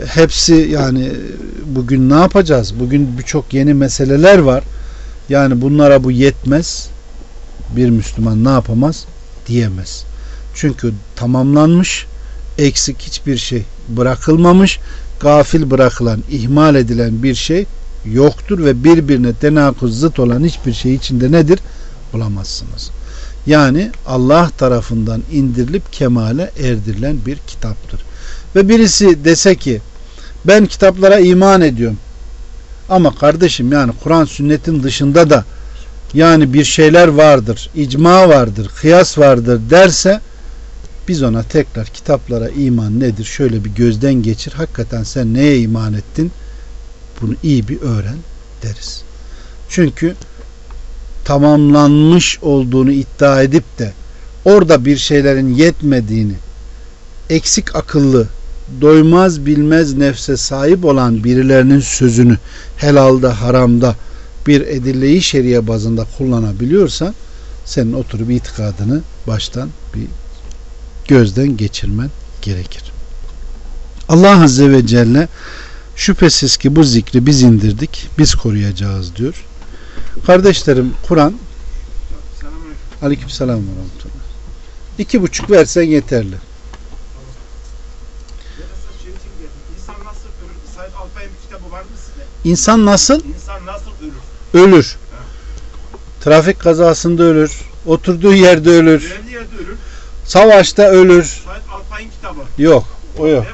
hepsi yani bugün ne yapacağız? Bugün birçok yeni meseleler var. Yani bunlara bu yetmez. Bir Müslüman ne yapamaz? Diyemez. Çünkü tamamlanmış, eksik hiçbir şey bırakılmamış, gafil bırakılan, ihmal edilen bir şey yoktur ve birbirine tenakuz zıt olan hiçbir şey içinde nedir? Bulamazsınız. Yani Allah tarafından indirilip kemale erdirilen bir kitaptır. Ve birisi dese ki ben kitaplara iman ediyorum. Ama kardeşim yani Kur'an sünnetin dışında da yani bir şeyler vardır, icma vardır, kıyas vardır derse biz ona tekrar kitaplara iman nedir şöyle bir gözden geçir. Hakikaten sen neye iman ettin? Bunu iyi bir öğren deriz. Çünkü tamamlanmış olduğunu iddia edip de orada bir şeylerin yetmediğini eksik akıllı doymaz bilmez nefse sahip olan birilerinin sözünü helalda haramda bir edilleyi şeriye bazında kullanabiliyorsan senin oturup itikadını baştan bir gözden geçirmen gerekir. Allah Azze ve Celle şüphesiz ki bu zikri biz indirdik, biz koruyacağız diyor. Kardeşlerim Kur'an Aleyküm selam. İki buçuk versen yeterli. İnsan nasıl İnsan nasıl ölür? Ölür? Trafik kazasında ölür, oturduğu yerde ölür, yerde ölür. savaşta ölür. Alpay'ın kitabı. Yok, o yok.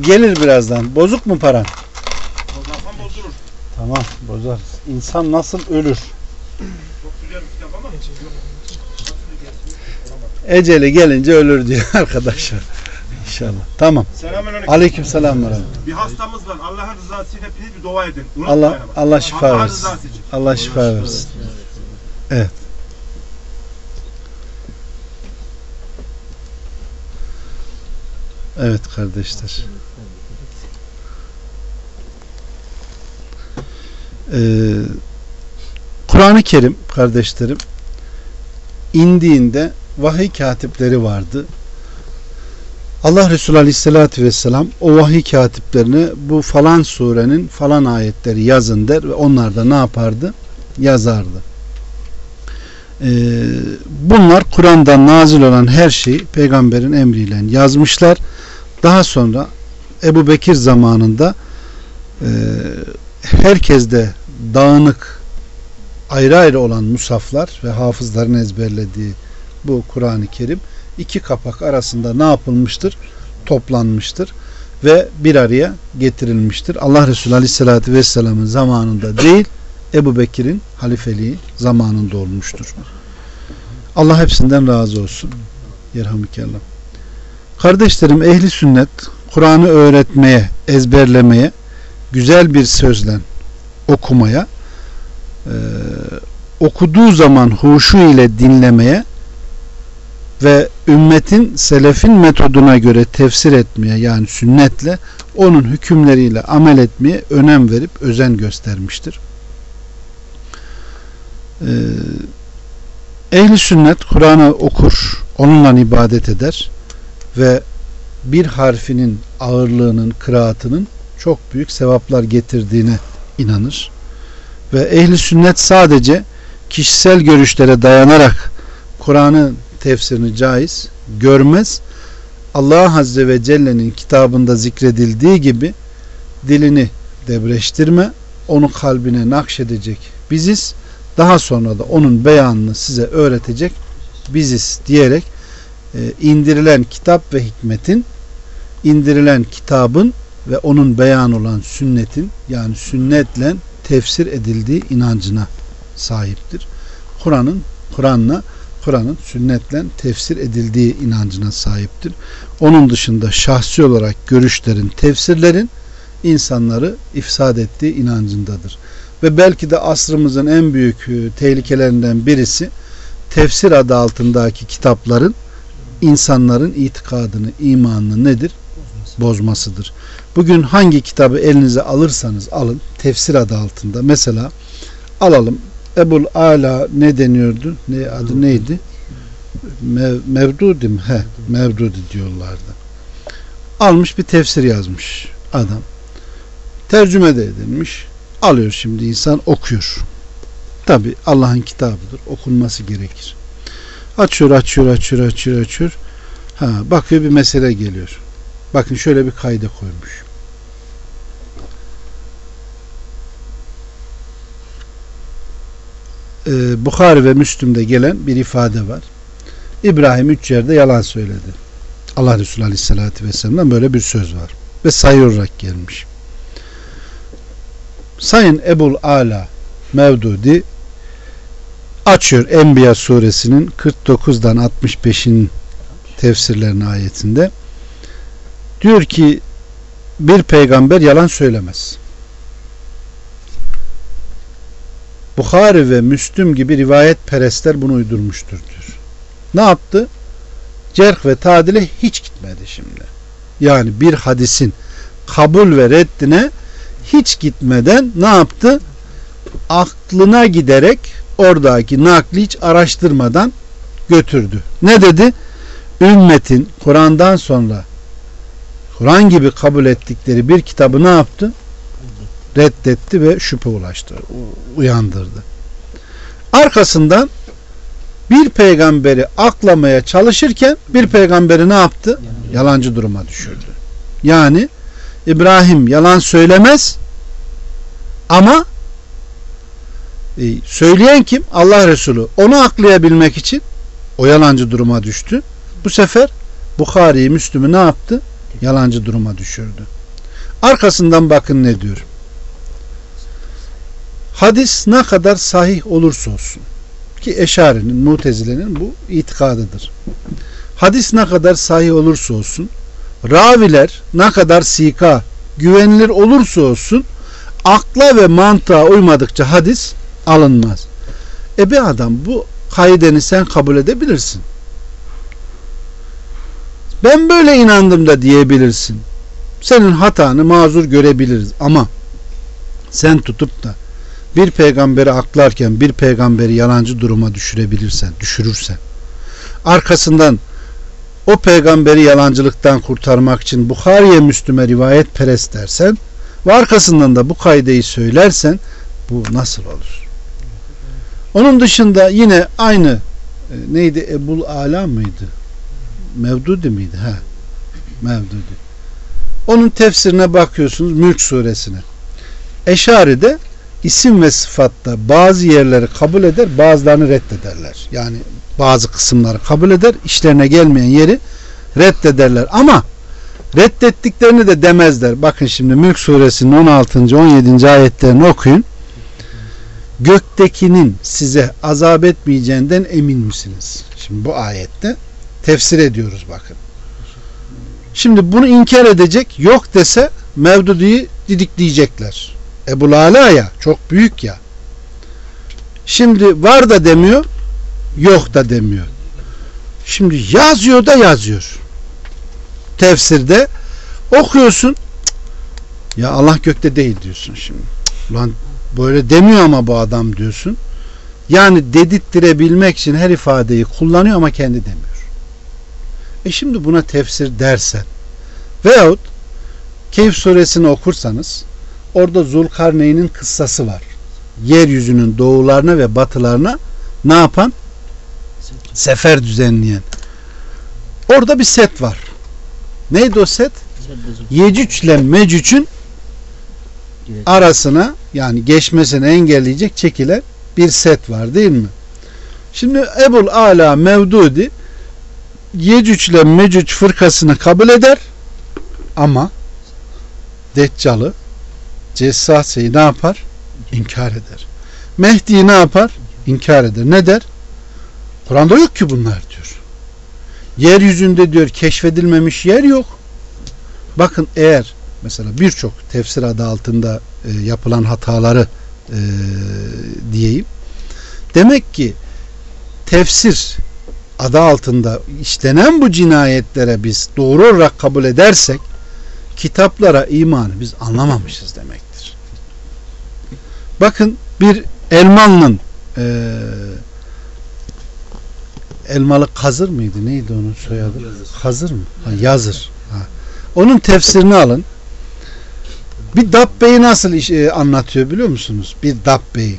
Gelir birazdan. Bozuk mu paran? O zaman bozulur. Tamam, bozarız. İnsan nasıl ölür? Çok güzel bir kitap ama. Eceli gelince ölür diyor arkadaşlar. İnşallah. Tamam. Selamünaleyküm. Aleyküm selam. Bir hastamız var. Allah'ın rızası için hepiniz bir dua edin. Unutmayın Allah ama. Allah şifa Allah'ın versin. rızası için. Allah şifa versin. Evet. Evet kardeşler. Ee, Kur'an-ı Kerim kardeşlerim indiğinde vahiy katipleri vardı. Allah Resulü Aleyhisselatü Vesselam o vahiy katiplerine bu falan surenin falan ayetleri yazın der ve onlar da ne yapardı? Yazardı. Ee, bunlar Kur'an'dan nazil olan her şeyi peygamberin emriyle yazmışlar. Daha sonra Ebu Bekir zamanında e, herkeste dağınık ayrı ayrı olan musaflar ve hafızların ezberlediği bu Kur'an-ı Kerim iki kapak arasında ne yapılmıştır? Toplanmıştır ve bir araya getirilmiştir. Allah Resulü Aleyhisselatü Vesselam'ın zamanında değil Ebu Bekir'in halifeliği zamanında olmuştur. Allah hepsinden razı olsun. Yerhamdülillah. Kardeşlerim ehli sünnet Kur'an'ı öğretmeye, ezberlemeye, güzel bir sözle okumaya, e, okuduğu zaman huşu ile dinlemeye ve ümmetin selefin metoduna göre tefsir etmeye yani sünnetle onun hükümleriyle amel etmeye önem verip özen göstermiştir. Ee, ehli sünnet Kur'an'ı okur, onunla ibadet eder ve bir harfinin ağırlığının, kıraatının çok büyük sevaplar getirdiğine inanır. Ve ehli sünnet sadece kişisel görüşlere dayanarak Kur'an'ın tefsirini caiz görmez. Allah Azze ve Celle'nin kitabında zikredildiği gibi dilini debreştirme, onu kalbine nakşedecek biziz. Daha sonra da onun beyanını size öğretecek biziz diyerek e, indirilen kitap ve hikmetin indirilen kitabın ve onun beyan olan sünnetin yani sünnetle tefsir edildiği inancına sahiptir. Kur'an'ın Kur'an'la Kur'an'ın sünnetle tefsir edildiği inancına sahiptir. Onun dışında şahsi olarak görüşlerin, tefsirlerin insanları ifsad ettiği inancındadır. Ve belki de asrımızın en büyük e, tehlikelerinden birisi tefsir adı altındaki kitapların insanların itikadını, imanını nedir? Bozmasıdır. Bugün hangi kitabı elinize alırsanız alın tefsir adı altında. Mesela alalım Ebul Ala ne deniyordu? Ne adı neydi? Mev, Mevdudi mi? He, Mevdudi diyorlardı. Almış bir tefsir yazmış adam. Tercüme de edilmiş. Alıyor şimdi insan okuyor. Tabi Allah'ın kitabıdır. Okunması gerekir. Açıyor, açıyor, açıyor, açıyor, açıyor. Ha, bakıyor bir mesele geliyor. Bakın şöyle bir kayda koymuş. Ee, Bukhari ve Müslüm'de gelen bir ifade var. İbrahim üç yerde yalan söyledi. Allah Resulü Aleyhisselatü Vesselam'dan böyle bir söz var. Ve sayırarak gelmiş. Sayın Ebul Ala Mevdudi açıyor Enbiya suresinin 49'dan 65'in tefsirlerinin ayetinde. Diyor ki bir peygamber yalan söylemez. Bukhari ve Müslüm gibi rivayet perestler bunu uydurmuştur diyor. Ne yaptı? Cerh ve tadile hiç gitmedi şimdi. Yani bir hadisin kabul ve reddine hiç gitmeden ne yaptı? Aklına giderek oradaki nakli hiç araştırmadan götürdü. Ne dedi? Ümmetin Kur'an'dan sonra Kur'an gibi kabul ettikleri bir kitabı ne yaptı? Reddetti ve şüphe ulaştı, uyandırdı. Arkasından bir peygamberi aklamaya çalışırken bir peygamberi ne yaptı? Yalancı duruma düşürdü. Yani İbrahim yalan söylemez ama e, söyleyen kim? Allah Resulü. Onu aklayabilmek için o yalancı duruma düştü. Bu sefer Bukhari'yi, Müslüm'ü ne yaptı? Yalancı duruma düşürdü. Arkasından bakın ne diyor. Hadis ne kadar sahih olursa olsun ki Eşari'nin, Mutezile'nin bu itikadıdır. Hadis ne kadar sahih olursa olsun raviler ne kadar sika, güvenilir olursa olsun akla ve mantığa uymadıkça hadis alınmaz. E bir adam bu kaideni sen kabul edebilirsin. Ben böyle inandım da diyebilirsin. Senin hatanı mazur görebiliriz ama sen tutup da bir peygamberi aklarken bir peygamberi yalancı duruma düşürebilirsen, düşürürsen arkasından o peygamberi yalancılıktan kurtarmak için Bukhari'ye Müslüme rivayet perest dersen ve arkasından da bu kaideyi söylersen bu nasıl olur? Onun dışında yine aynı e, neydi Ebul Ala mıydı? Mevdudi miydi? Ha. Mevdudi. Onun tefsirine bakıyorsunuz Mülk suresine. Eşari'de isim ve sıfatta bazı yerleri kabul eder, bazılarını reddederler. Yani bazı kısımları kabul eder, işlerine gelmeyen yeri reddederler. Ama reddettiklerini de demezler. Bakın şimdi Mülk suresinin 16. 17. ayetlerini okuyun. Göktekinin size azap etmeyeceğinden emin misiniz? Şimdi bu ayette tefsir ediyoruz bakın. Şimdi bunu inkar edecek yok dese Mevdudi'yi didikleyecekler. Ebu Lala ya çok büyük ya. Şimdi var da demiyor yok da demiyor. Şimdi yazıyor da yazıyor. Tefsirde okuyorsun ya Allah gökte değil diyorsun şimdi. Ulan böyle demiyor ama bu adam diyorsun. Yani dedittirebilmek için her ifadeyi kullanıyor ama kendi demiyor. E şimdi buna tefsir dersen veyahut Keyif suresini okursanız orada Zulkarneyn'in kıssası var. Yeryüzünün doğularına ve batılarına ne yapan? Sefer düzenleyen. Orada bir set var. Neydi o set? Yecüc ile Mecüc'ün arasına yani geçmesini engelleyecek çekilen bir set var değil mi? Şimdi Ebul Ala Mevdudi Yecüc ile Mecüc fırkasını kabul eder ama Deccal'ı Cessase'yi ne yapar? İnkar eder. Mehdi'yi ne yapar? İnkar eder. Ne der? Kur'an'da yok ki bunlar diyor. Yeryüzünde diyor keşfedilmemiş yer yok. Bakın eğer mesela birçok tefsir adı altında e, yapılan hataları e, diyeyim. Demek ki tefsir adı altında işlenen bu cinayetlere biz doğru olarak kabul edersek kitaplara imanı biz anlamamışız demektir. Bakın bir Elmanlı'nın e, Elmalı Kazır mıydı? Neydi onun soyadı? Kazır mı? Ha, yazır. Ha. Onun tefsirini alın. Bir Dabbe'yi nasıl iş- e, anlatıyor biliyor musunuz? Bir Dabbe'yi.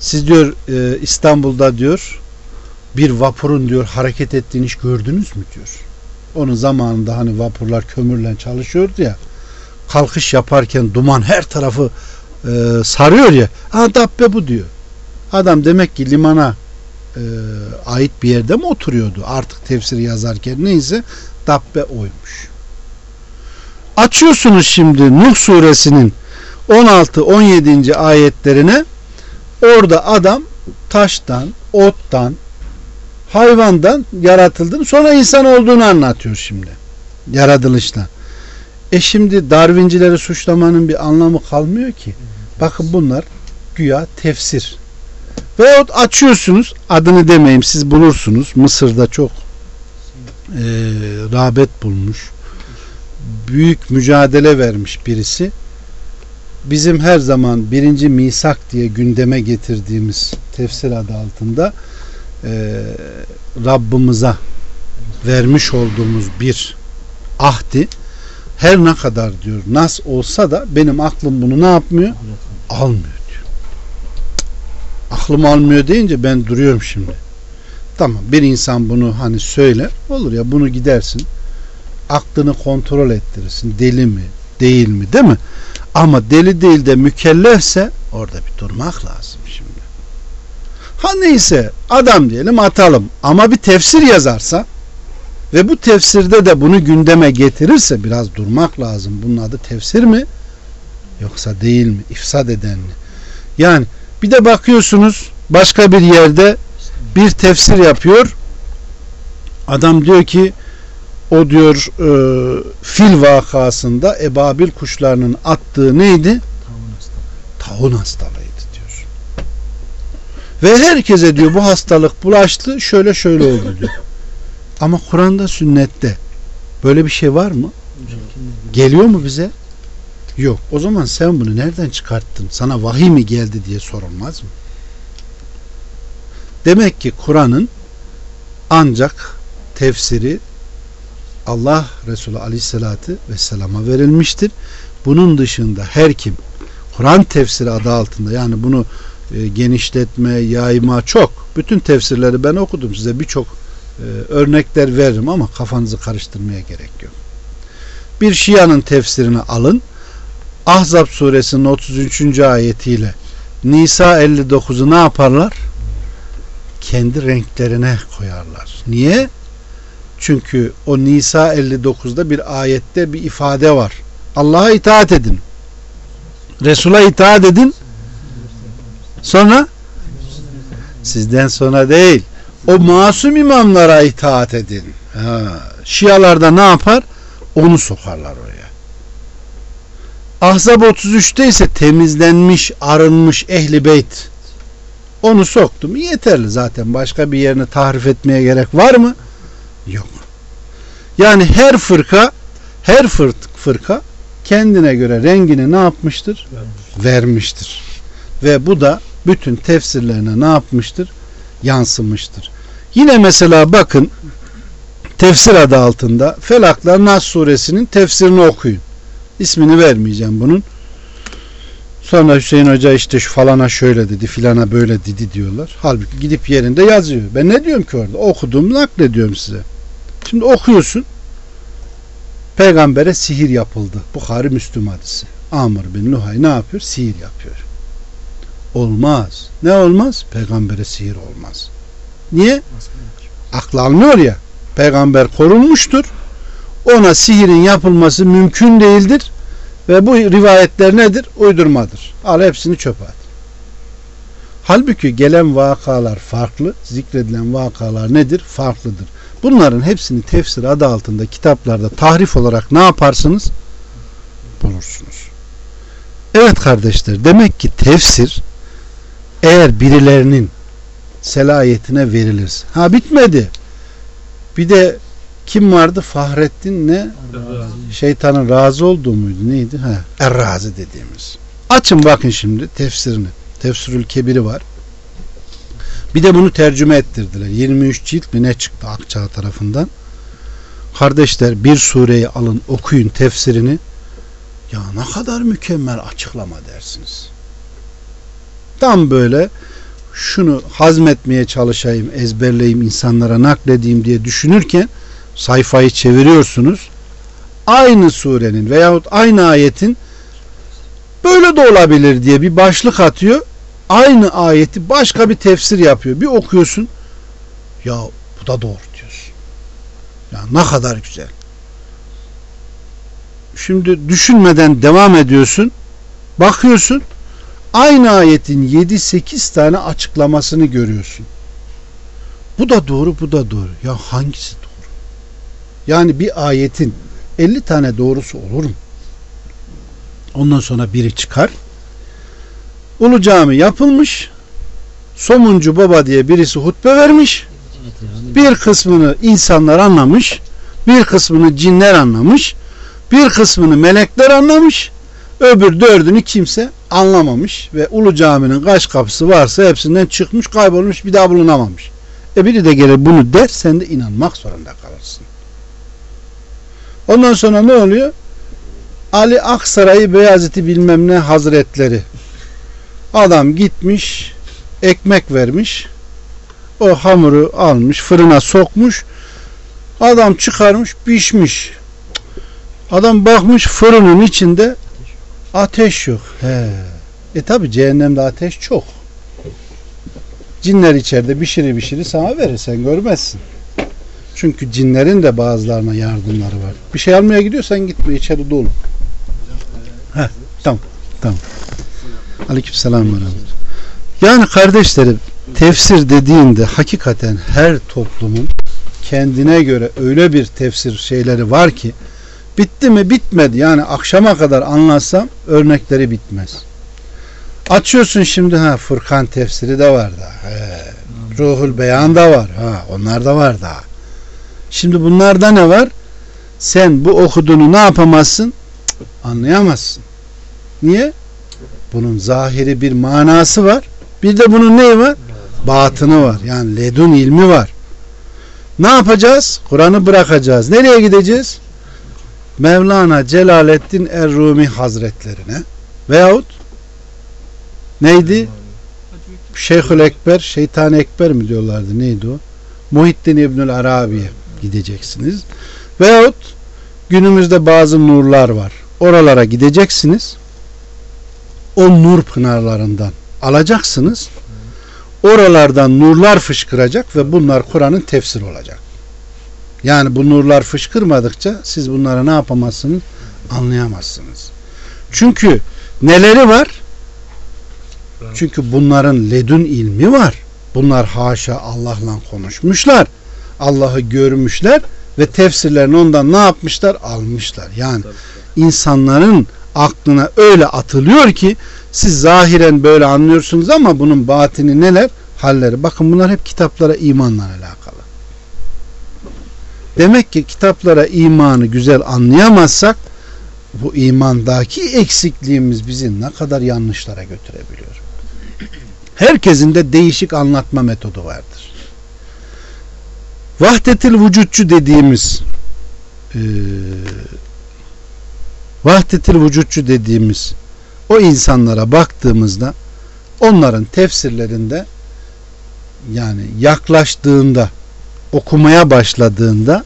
Siz diyor e, İstanbul'da diyor bir vapurun diyor hareket ettiğini hiç gördünüz mü diyor. Onun zamanında hani vapurlar kömürle çalışıyordu ya. Kalkış yaparken duman her tarafı e, sarıyor ya. Ha Dabbe bu diyor. Adam demek ki limana e, ait bir yerde mi oturuyordu? Artık tefsiri yazarken neyse Dabbe oymuş. Açıyorsunuz şimdi Nuh suresinin 16-17. ayetlerine orada adam taştan, ottan, hayvandan yaratıldığını sonra insan olduğunu anlatıyor şimdi. Yaratılışta. E şimdi Darwincileri suçlamanın bir anlamı kalmıyor ki. Bakın bunlar güya tefsir. Veyahut açıyorsunuz adını demeyeyim siz bulursunuz. Mısır'da çok e, rağbet bulmuş. Büyük mücadele vermiş birisi. Bizim her zaman birinci misak diye gündeme getirdiğimiz tefsir adı altında e, Rabbimize vermiş olduğumuz bir ahdi her ne kadar diyor nas olsa da benim aklım bunu ne yapmıyor? Almıyor diyor. Aklım almıyor deyince ben duruyorum şimdi. Tamam bir insan bunu hani söyler olur ya bunu gidersin aklını kontrol ettirirsin deli mi değil mi değil mi? Ama deli değil de mükellefse orada bir durmak lazım. Ha neyse adam diyelim atalım ama bir tefsir yazarsa ve bu tefsirde de bunu gündeme getirirse biraz durmak lazım. Bunun adı tefsir mi? Yoksa değil mi? İfsad eden mi? Yani bir de bakıyorsunuz başka bir yerde bir tefsir yapıyor. Adam diyor ki o diyor e, fil vakasında ebabil kuşlarının attığı neydi? Taun hastalığıydı diyor. Ve herkese diyor bu hastalık bulaştı şöyle şöyle oldu diyor. Ama Kur'an'da sünnette böyle bir şey var mı? Geliyor mu bize? Yok. O zaman sen bunu nereden çıkarttın? Sana vahiy mi geldi diye sorulmaz mı? Demek ki Kur'an'ın ancak tefsiri Allah Resulü Aleyhisselatü Vesselam'a verilmiştir. Bunun dışında her kim Kur'an tefsiri adı altında yani bunu e, genişletme, yayma çok. Bütün tefsirleri ben okudum size birçok e, örnekler veririm ama kafanızı karıştırmaya gerek yok. Bir Şia'nın tefsirini alın. Ahzab suresinin 33. ayetiyle Nisa 59'u ne yaparlar? Kendi renklerine koyarlar. Niye? Çünkü o Nisa 59'da bir ayette bir ifade var. Allah'a itaat edin. Resul'a itaat edin. Sonra sizden sonra değil. O masum imamlara itaat edin. Ha. Şialarda ne yapar? Onu sokarlar oraya. Ahzab 33'te ise temizlenmiş, arınmış ehli beyt. Onu soktum. Yeterli zaten. Başka bir yerini tahrif etmeye gerek var mı? Yok. Yani her fırka her fırka kendine göre rengini ne yapmıştır? Vermiştir. Ve bu da bütün tefsirlerine ne yapmıştır? Yansımıştır. Yine mesela bakın tefsir adı altında Felakla Nas suresinin tefsirini okuyun. İsmini vermeyeceğim bunun. Sonra Hüseyin Hoca işte şu falana şöyle dedi filana böyle dedi diyorlar. Halbuki gidip yerinde yazıyor. Ben ne diyorum ki orada? Okuduğumu naklediyorum size. Şimdi okuyorsun. Peygambere sihir yapıldı. Bukhari Müslüm hadisi. Amr bin Luhay ne yapıyor? Sihir yapıyor. Olmaz. Ne olmaz? Peygambere sihir olmaz. Niye? Aklı almıyor ya. Peygamber korunmuştur. Ona sihirin yapılması mümkün değildir. Ve bu rivayetler nedir? Uydurmadır. Al hepsini çöpe at. Halbuki gelen vakalar farklı, zikredilen vakalar nedir? Farklıdır. Bunların hepsini tefsir adı altında kitaplarda tahrif olarak ne yaparsınız? Bulursunuz. Evet kardeşler, demek ki tefsir eğer birilerinin selayetine verilirse. Ha bitmedi. Bir de kim vardı? Fahrettin ne? Şeytanın razı olduğu muydu? Neydi? Ha, Errazi dediğimiz. Açın bakın şimdi tefsirini. Tefsirül Kebiri var. Bir de bunu tercüme ettirdiler. 23 cilt mi ne çıktı Akçağ tarafından. Kardeşler bir sureyi alın okuyun tefsirini. Ya ne kadar mükemmel açıklama dersiniz. Tam böyle şunu hazmetmeye çalışayım, ezberleyeyim, insanlara nakledeyim diye düşünürken sayfayı çeviriyorsunuz. Aynı surenin veyahut aynı ayetin böyle de olabilir diye bir başlık atıyor. Aynı ayeti başka bir tefsir yapıyor. Bir okuyorsun. Ya bu da doğru diyorsun. Ya ne kadar güzel. Şimdi düşünmeden devam ediyorsun. Bakıyorsun. Aynı ayetin 7-8 tane açıklamasını görüyorsun. Bu da doğru, bu da doğru. Ya hangisi doğru? Yani bir ayetin 50 tane doğrusu olur mu? Ondan sonra biri çıkar. Ulu cami yapılmış. Somuncu baba diye birisi hutbe vermiş. Bir kısmını insanlar anlamış. Bir kısmını cinler anlamış. Bir kısmını melekler anlamış. Öbür dördünü kimse anlamamış. Ve Ulu Cami'nin kaç kapısı varsa hepsinden çıkmış kaybolmuş bir daha bulunamamış. E biri de gelir bunu der sen de inanmak zorunda kalırsın. Ondan sonra ne oluyor? Ali Aksaray'ı Beyazıt'ı bilmem ne hazretleri. Adam gitmiş ekmek vermiş. O hamuru almış fırına sokmuş. Adam çıkarmış pişmiş. Adam bakmış fırının içinde ateş yok. He. E tabi cehennemde ateş çok. Cinler içeride pişiri pişiri sana verir sen görmezsin. Çünkü cinlerin de bazılarına yardımları var. Bir şey almaya gidiyorsan gitme içeri dolu. Heh, tamam tamam. Aleykümselam ve. Yani kardeşlerim tefsir dediğinde hakikaten her toplumun kendine göre öyle bir tefsir şeyleri var ki bitti mi bitmedi yani akşama kadar anlatsam örnekleri bitmez. Açıyorsun şimdi ha Furkan tefsiri de var da. He, Ruhul Beyan da var. Ha onlar da var da. Şimdi bunlarda ne var? Sen bu okuduğunu ne yapamazsın? Cık, anlayamazsın. Niye? Bunun zahiri bir manası var. Bir de bunun neyi var? Batını var. Yani ledun ilmi var. Ne yapacağız? Kur'an'ı bırakacağız. Nereye gideceğiz? Mevlana Celaleddin Er-Rumi Hazretlerine veyahut neydi? Şeyhül Ekber, Şeytan Ekber mi diyorlardı? Neydi o? Muhittin İbnül Arabi'ye gideceksiniz. Veyahut günümüzde bazı nurlar var. Oralara gideceksiniz. O nur pınarlarından alacaksınız. Oralardan nurlar fışkıracak ve bunlar Kur'an'ın tefsiri olacak. Yani bu nurlar fışkırmadıkça siz bunları ne yapamazsınız? Anlayamazsınız. Çünkü neleri var? Çünkü bunların ledün ilmi var. Bunlar haşa Allah'la konuşmuşlar. Allah'ı görmüşler ve tefsirlerini ondan ne yapmışlar? Almışlar. Yani insanların aklına öyle atılıyor ki siz zahiren böyle anlıyorsunuz ama bunun batini neler? Halleri. Bakın bunlar hep kitaplara imanla alakalı. Demek ki kitaplara imanı güzel anlayamazsak bu imandaki eksikliğimiz bizi ne kadar yanlışlara götürebiliyor. Herkesin de değişik anlatma metodu vardır. Vahdetil vücutçu dediğimiz e, vahdetil vücutçu dediğimiz o insanlara baktığımızda onların tefsirlerinde yani yaklaştığında okumaya başladığında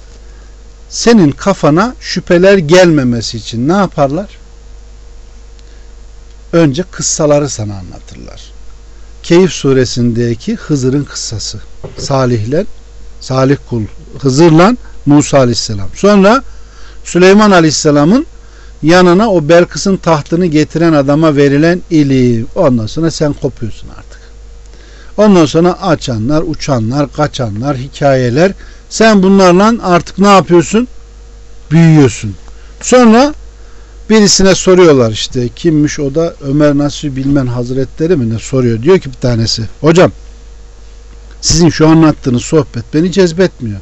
senin kafana şüpheler gelmemesi için ne yaparlar? Önce kıssaları sana anlatırlar. Keyif suresindeki Hızır'ın kıssası. Salihler, Salih kul Hızır'la Musa aleyhisselam. Sonra Süleyman aleyhisselamın yanına o Belkıs'ın tahtını getiren adama verilen ilim. Ondan sonra sen kopuyorsun artık. Ondan sonra açanlar, uçanlar, kaçanlar, hikayeler. Sen bunlarla artık ne yapıyorsun? Büyüyorsun. Sonra birisine soruyorlar işte kimmiş o da Ömer Nasuhi Bilmen Hazretleri mi ne soruyor. Diyor ki bir tanesi hocam sizin şu anlattığınız sohbet beni cezbetmiyor.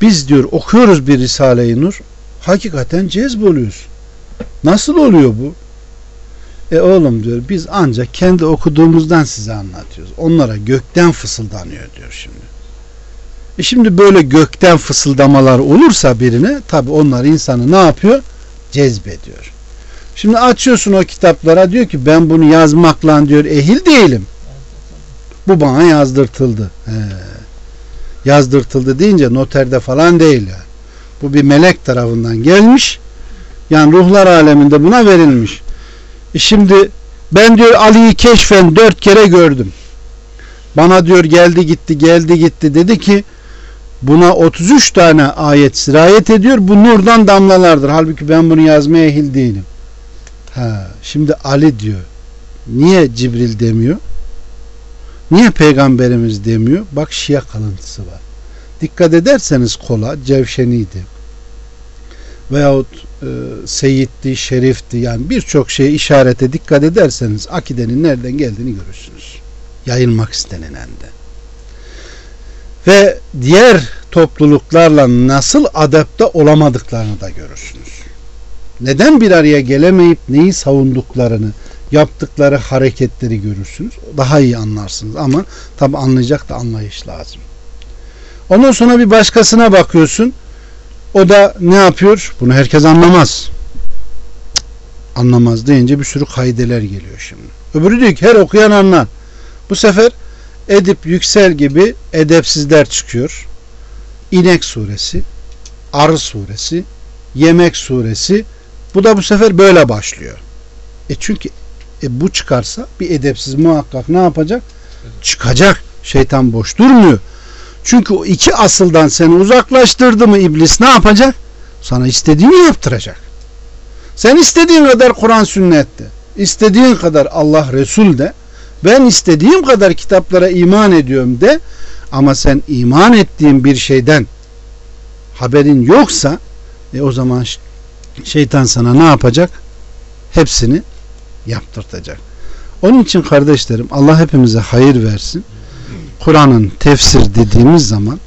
Biz diyor okuyoruz bir Risale-i Nur hakikaten cezboluyoruz. Nasıl oluyor bu? E oğlum diyor biz ancak kendi okuduğumuzdan size anlatıyoruz. Onlara gökten fısıldanıyor diyor şimdi. E şimdi böyle gökten fısıldamalar olursa birine tabi onlar insanı ne yapıyor? Cezbediyor. Şimdi açıyorsun o kitaplara diyor ki ben bunu yazmakla diyor ehil değilim. Bu bana yazdırtıldı. He. Yazdırtıldı deyince noterde falan değil yani. Bu bir melek tarafından gelmiş. Yani ruhlar aleminde buna verilmiş. Şimdi ben diyor Ali'yi keşfen dört kere gördüm. Bana diyor geldi gitti geldi gitti dedi ki buna 33 tane ayet sirayet ediyor. Bu nurdan damlalardır. Halbuki ben bunu yazmaya ehil değilim. Ha, şimdi Ali diyor. Niye Cibril demiyor? Niye peygamberimiz demiyor? Bak Şia kalıntısı var. Dikkat ederseniz kola cevşeniydi. Veyahut e, seyitti, şerifti yani birçok şeye işarete dikkat ederseniz akidenin nereden geldiğini görürsünüz. Yayılmak istenilen de. Ve diğer topluluklarla nasıl adapte olamadıklarını da görürsünüz. Neden bir araya gelemeyip neyi savunduklarını, yaptıkları hareketleri görürsünüz. Daha iyi anlarsınız ama tabi anlayacak da anlayış lazım. Ondan sonra bir başkasına bakıyorsun. O da ne yapıyor? Bunu herkes anlamaz. Anlamaz deyince bir sürü kaideler geliyor şimdi. Öbürü diyor ki her okuyan anlar. Bu sefer Edip Yüksel gibi edepsizler çıkıyor. İnek suresi, Arı suresi, Yemek suresi. Bu da bu sefer böyle başlıyor. E çünkü e bu çıkarsa bir edepsiz muhakkak ne yapacak? Çıkacak. Şeytan boş durmuyor. Çünkü o iki asıldan seni uzaklaştırdı mı iblis ne yapacak? Sana istediğini yaptıracak. Sen istediğin kadar Kur'an sünnette, istediğin kadar Allah Resul de, ben istediğim kadar kitaplara iman ediyorum de, ama sen iman ettiğin bir şeyden haberin yoksa, e o zaman şeytan sana ne yapacak? Hepsini yaptırtacak. Onun için kardeşlerim Allah hepimize hayır versin. Kur'an'ın tefsir dediğimiz zaman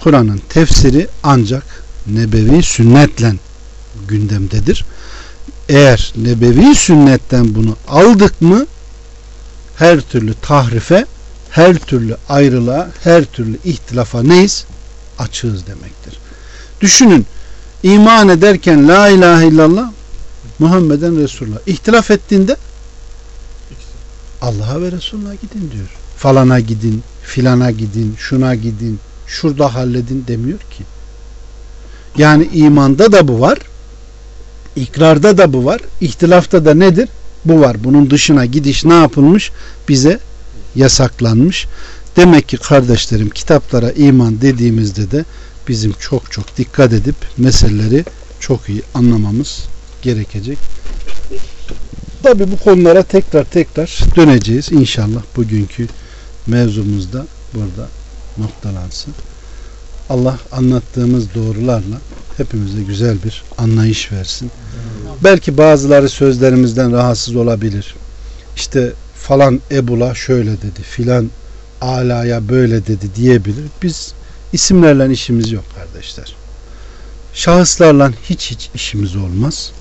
Kur'an'ın tefsiri ancak nebevi sünnetle gündemdedir. Eğer nebevi sünnetten bunu aldık mı her türlü tahrife, her türlü ayrılığa, her türlü ihtilafa neyiz? Açığız demektir. Düşünün iman ederken la ilahe illallah Muhammeden Resulullah. İhtilaf ettiğinde Allah'a ve Resulullah gidin diyor. Falana gidin, filana gidin, şuna gidin, şurada halledin demiyor ki. Yani imanda da bu var, ikrarda da bu var, ihtilafta da nedir? Bu var. Bunun dışına gidiş ne yapılmış? Bize yasaklanmış. Demek ki kardeşlerim kitaplara iman dediğimizde de bizim çok çok dikkat edip meseleleri çok iyi anlamamız gerekecek. Tabi bu konulara tekrar tekrar döneceğiz. İnşallah bugünkü mevzumuzda burada noktalansın. Allah anlattığımız doğrularla hepimize güzel bir anlayış versin. Belki bazıları sözlerimizden rahatsız olabilir. İşte falan Ebula şöyle dedi, filan Ala'ya böyle dedi diyebilir. Biz isimlerle işimiz yok kardeşler. Şahıslarla hiç hiç işimiz olmaz.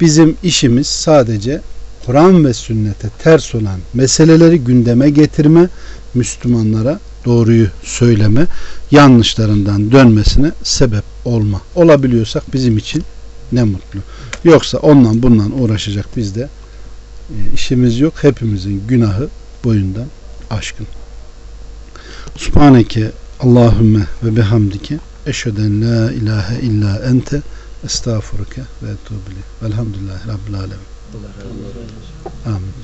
Bizim işimiz sadece Kur'an ve sünnete ters olan meseleleri gündeme getirme, Müslümanlara doğruyu söyleme, yanlışlarından dönmesine sebep olma. Olabiliyorsak bizim için ne mutlu. Yoksa ondan bundan uğraşacak bizde e, işimiz yok. Hepimizin günahı boyundan aşkın. Subhaneke Allahümme ve bihamdike eşheden la ilahe illa ente estağfuruke ve etûbile. Velhamdülillahi Rabbil alemin. Um,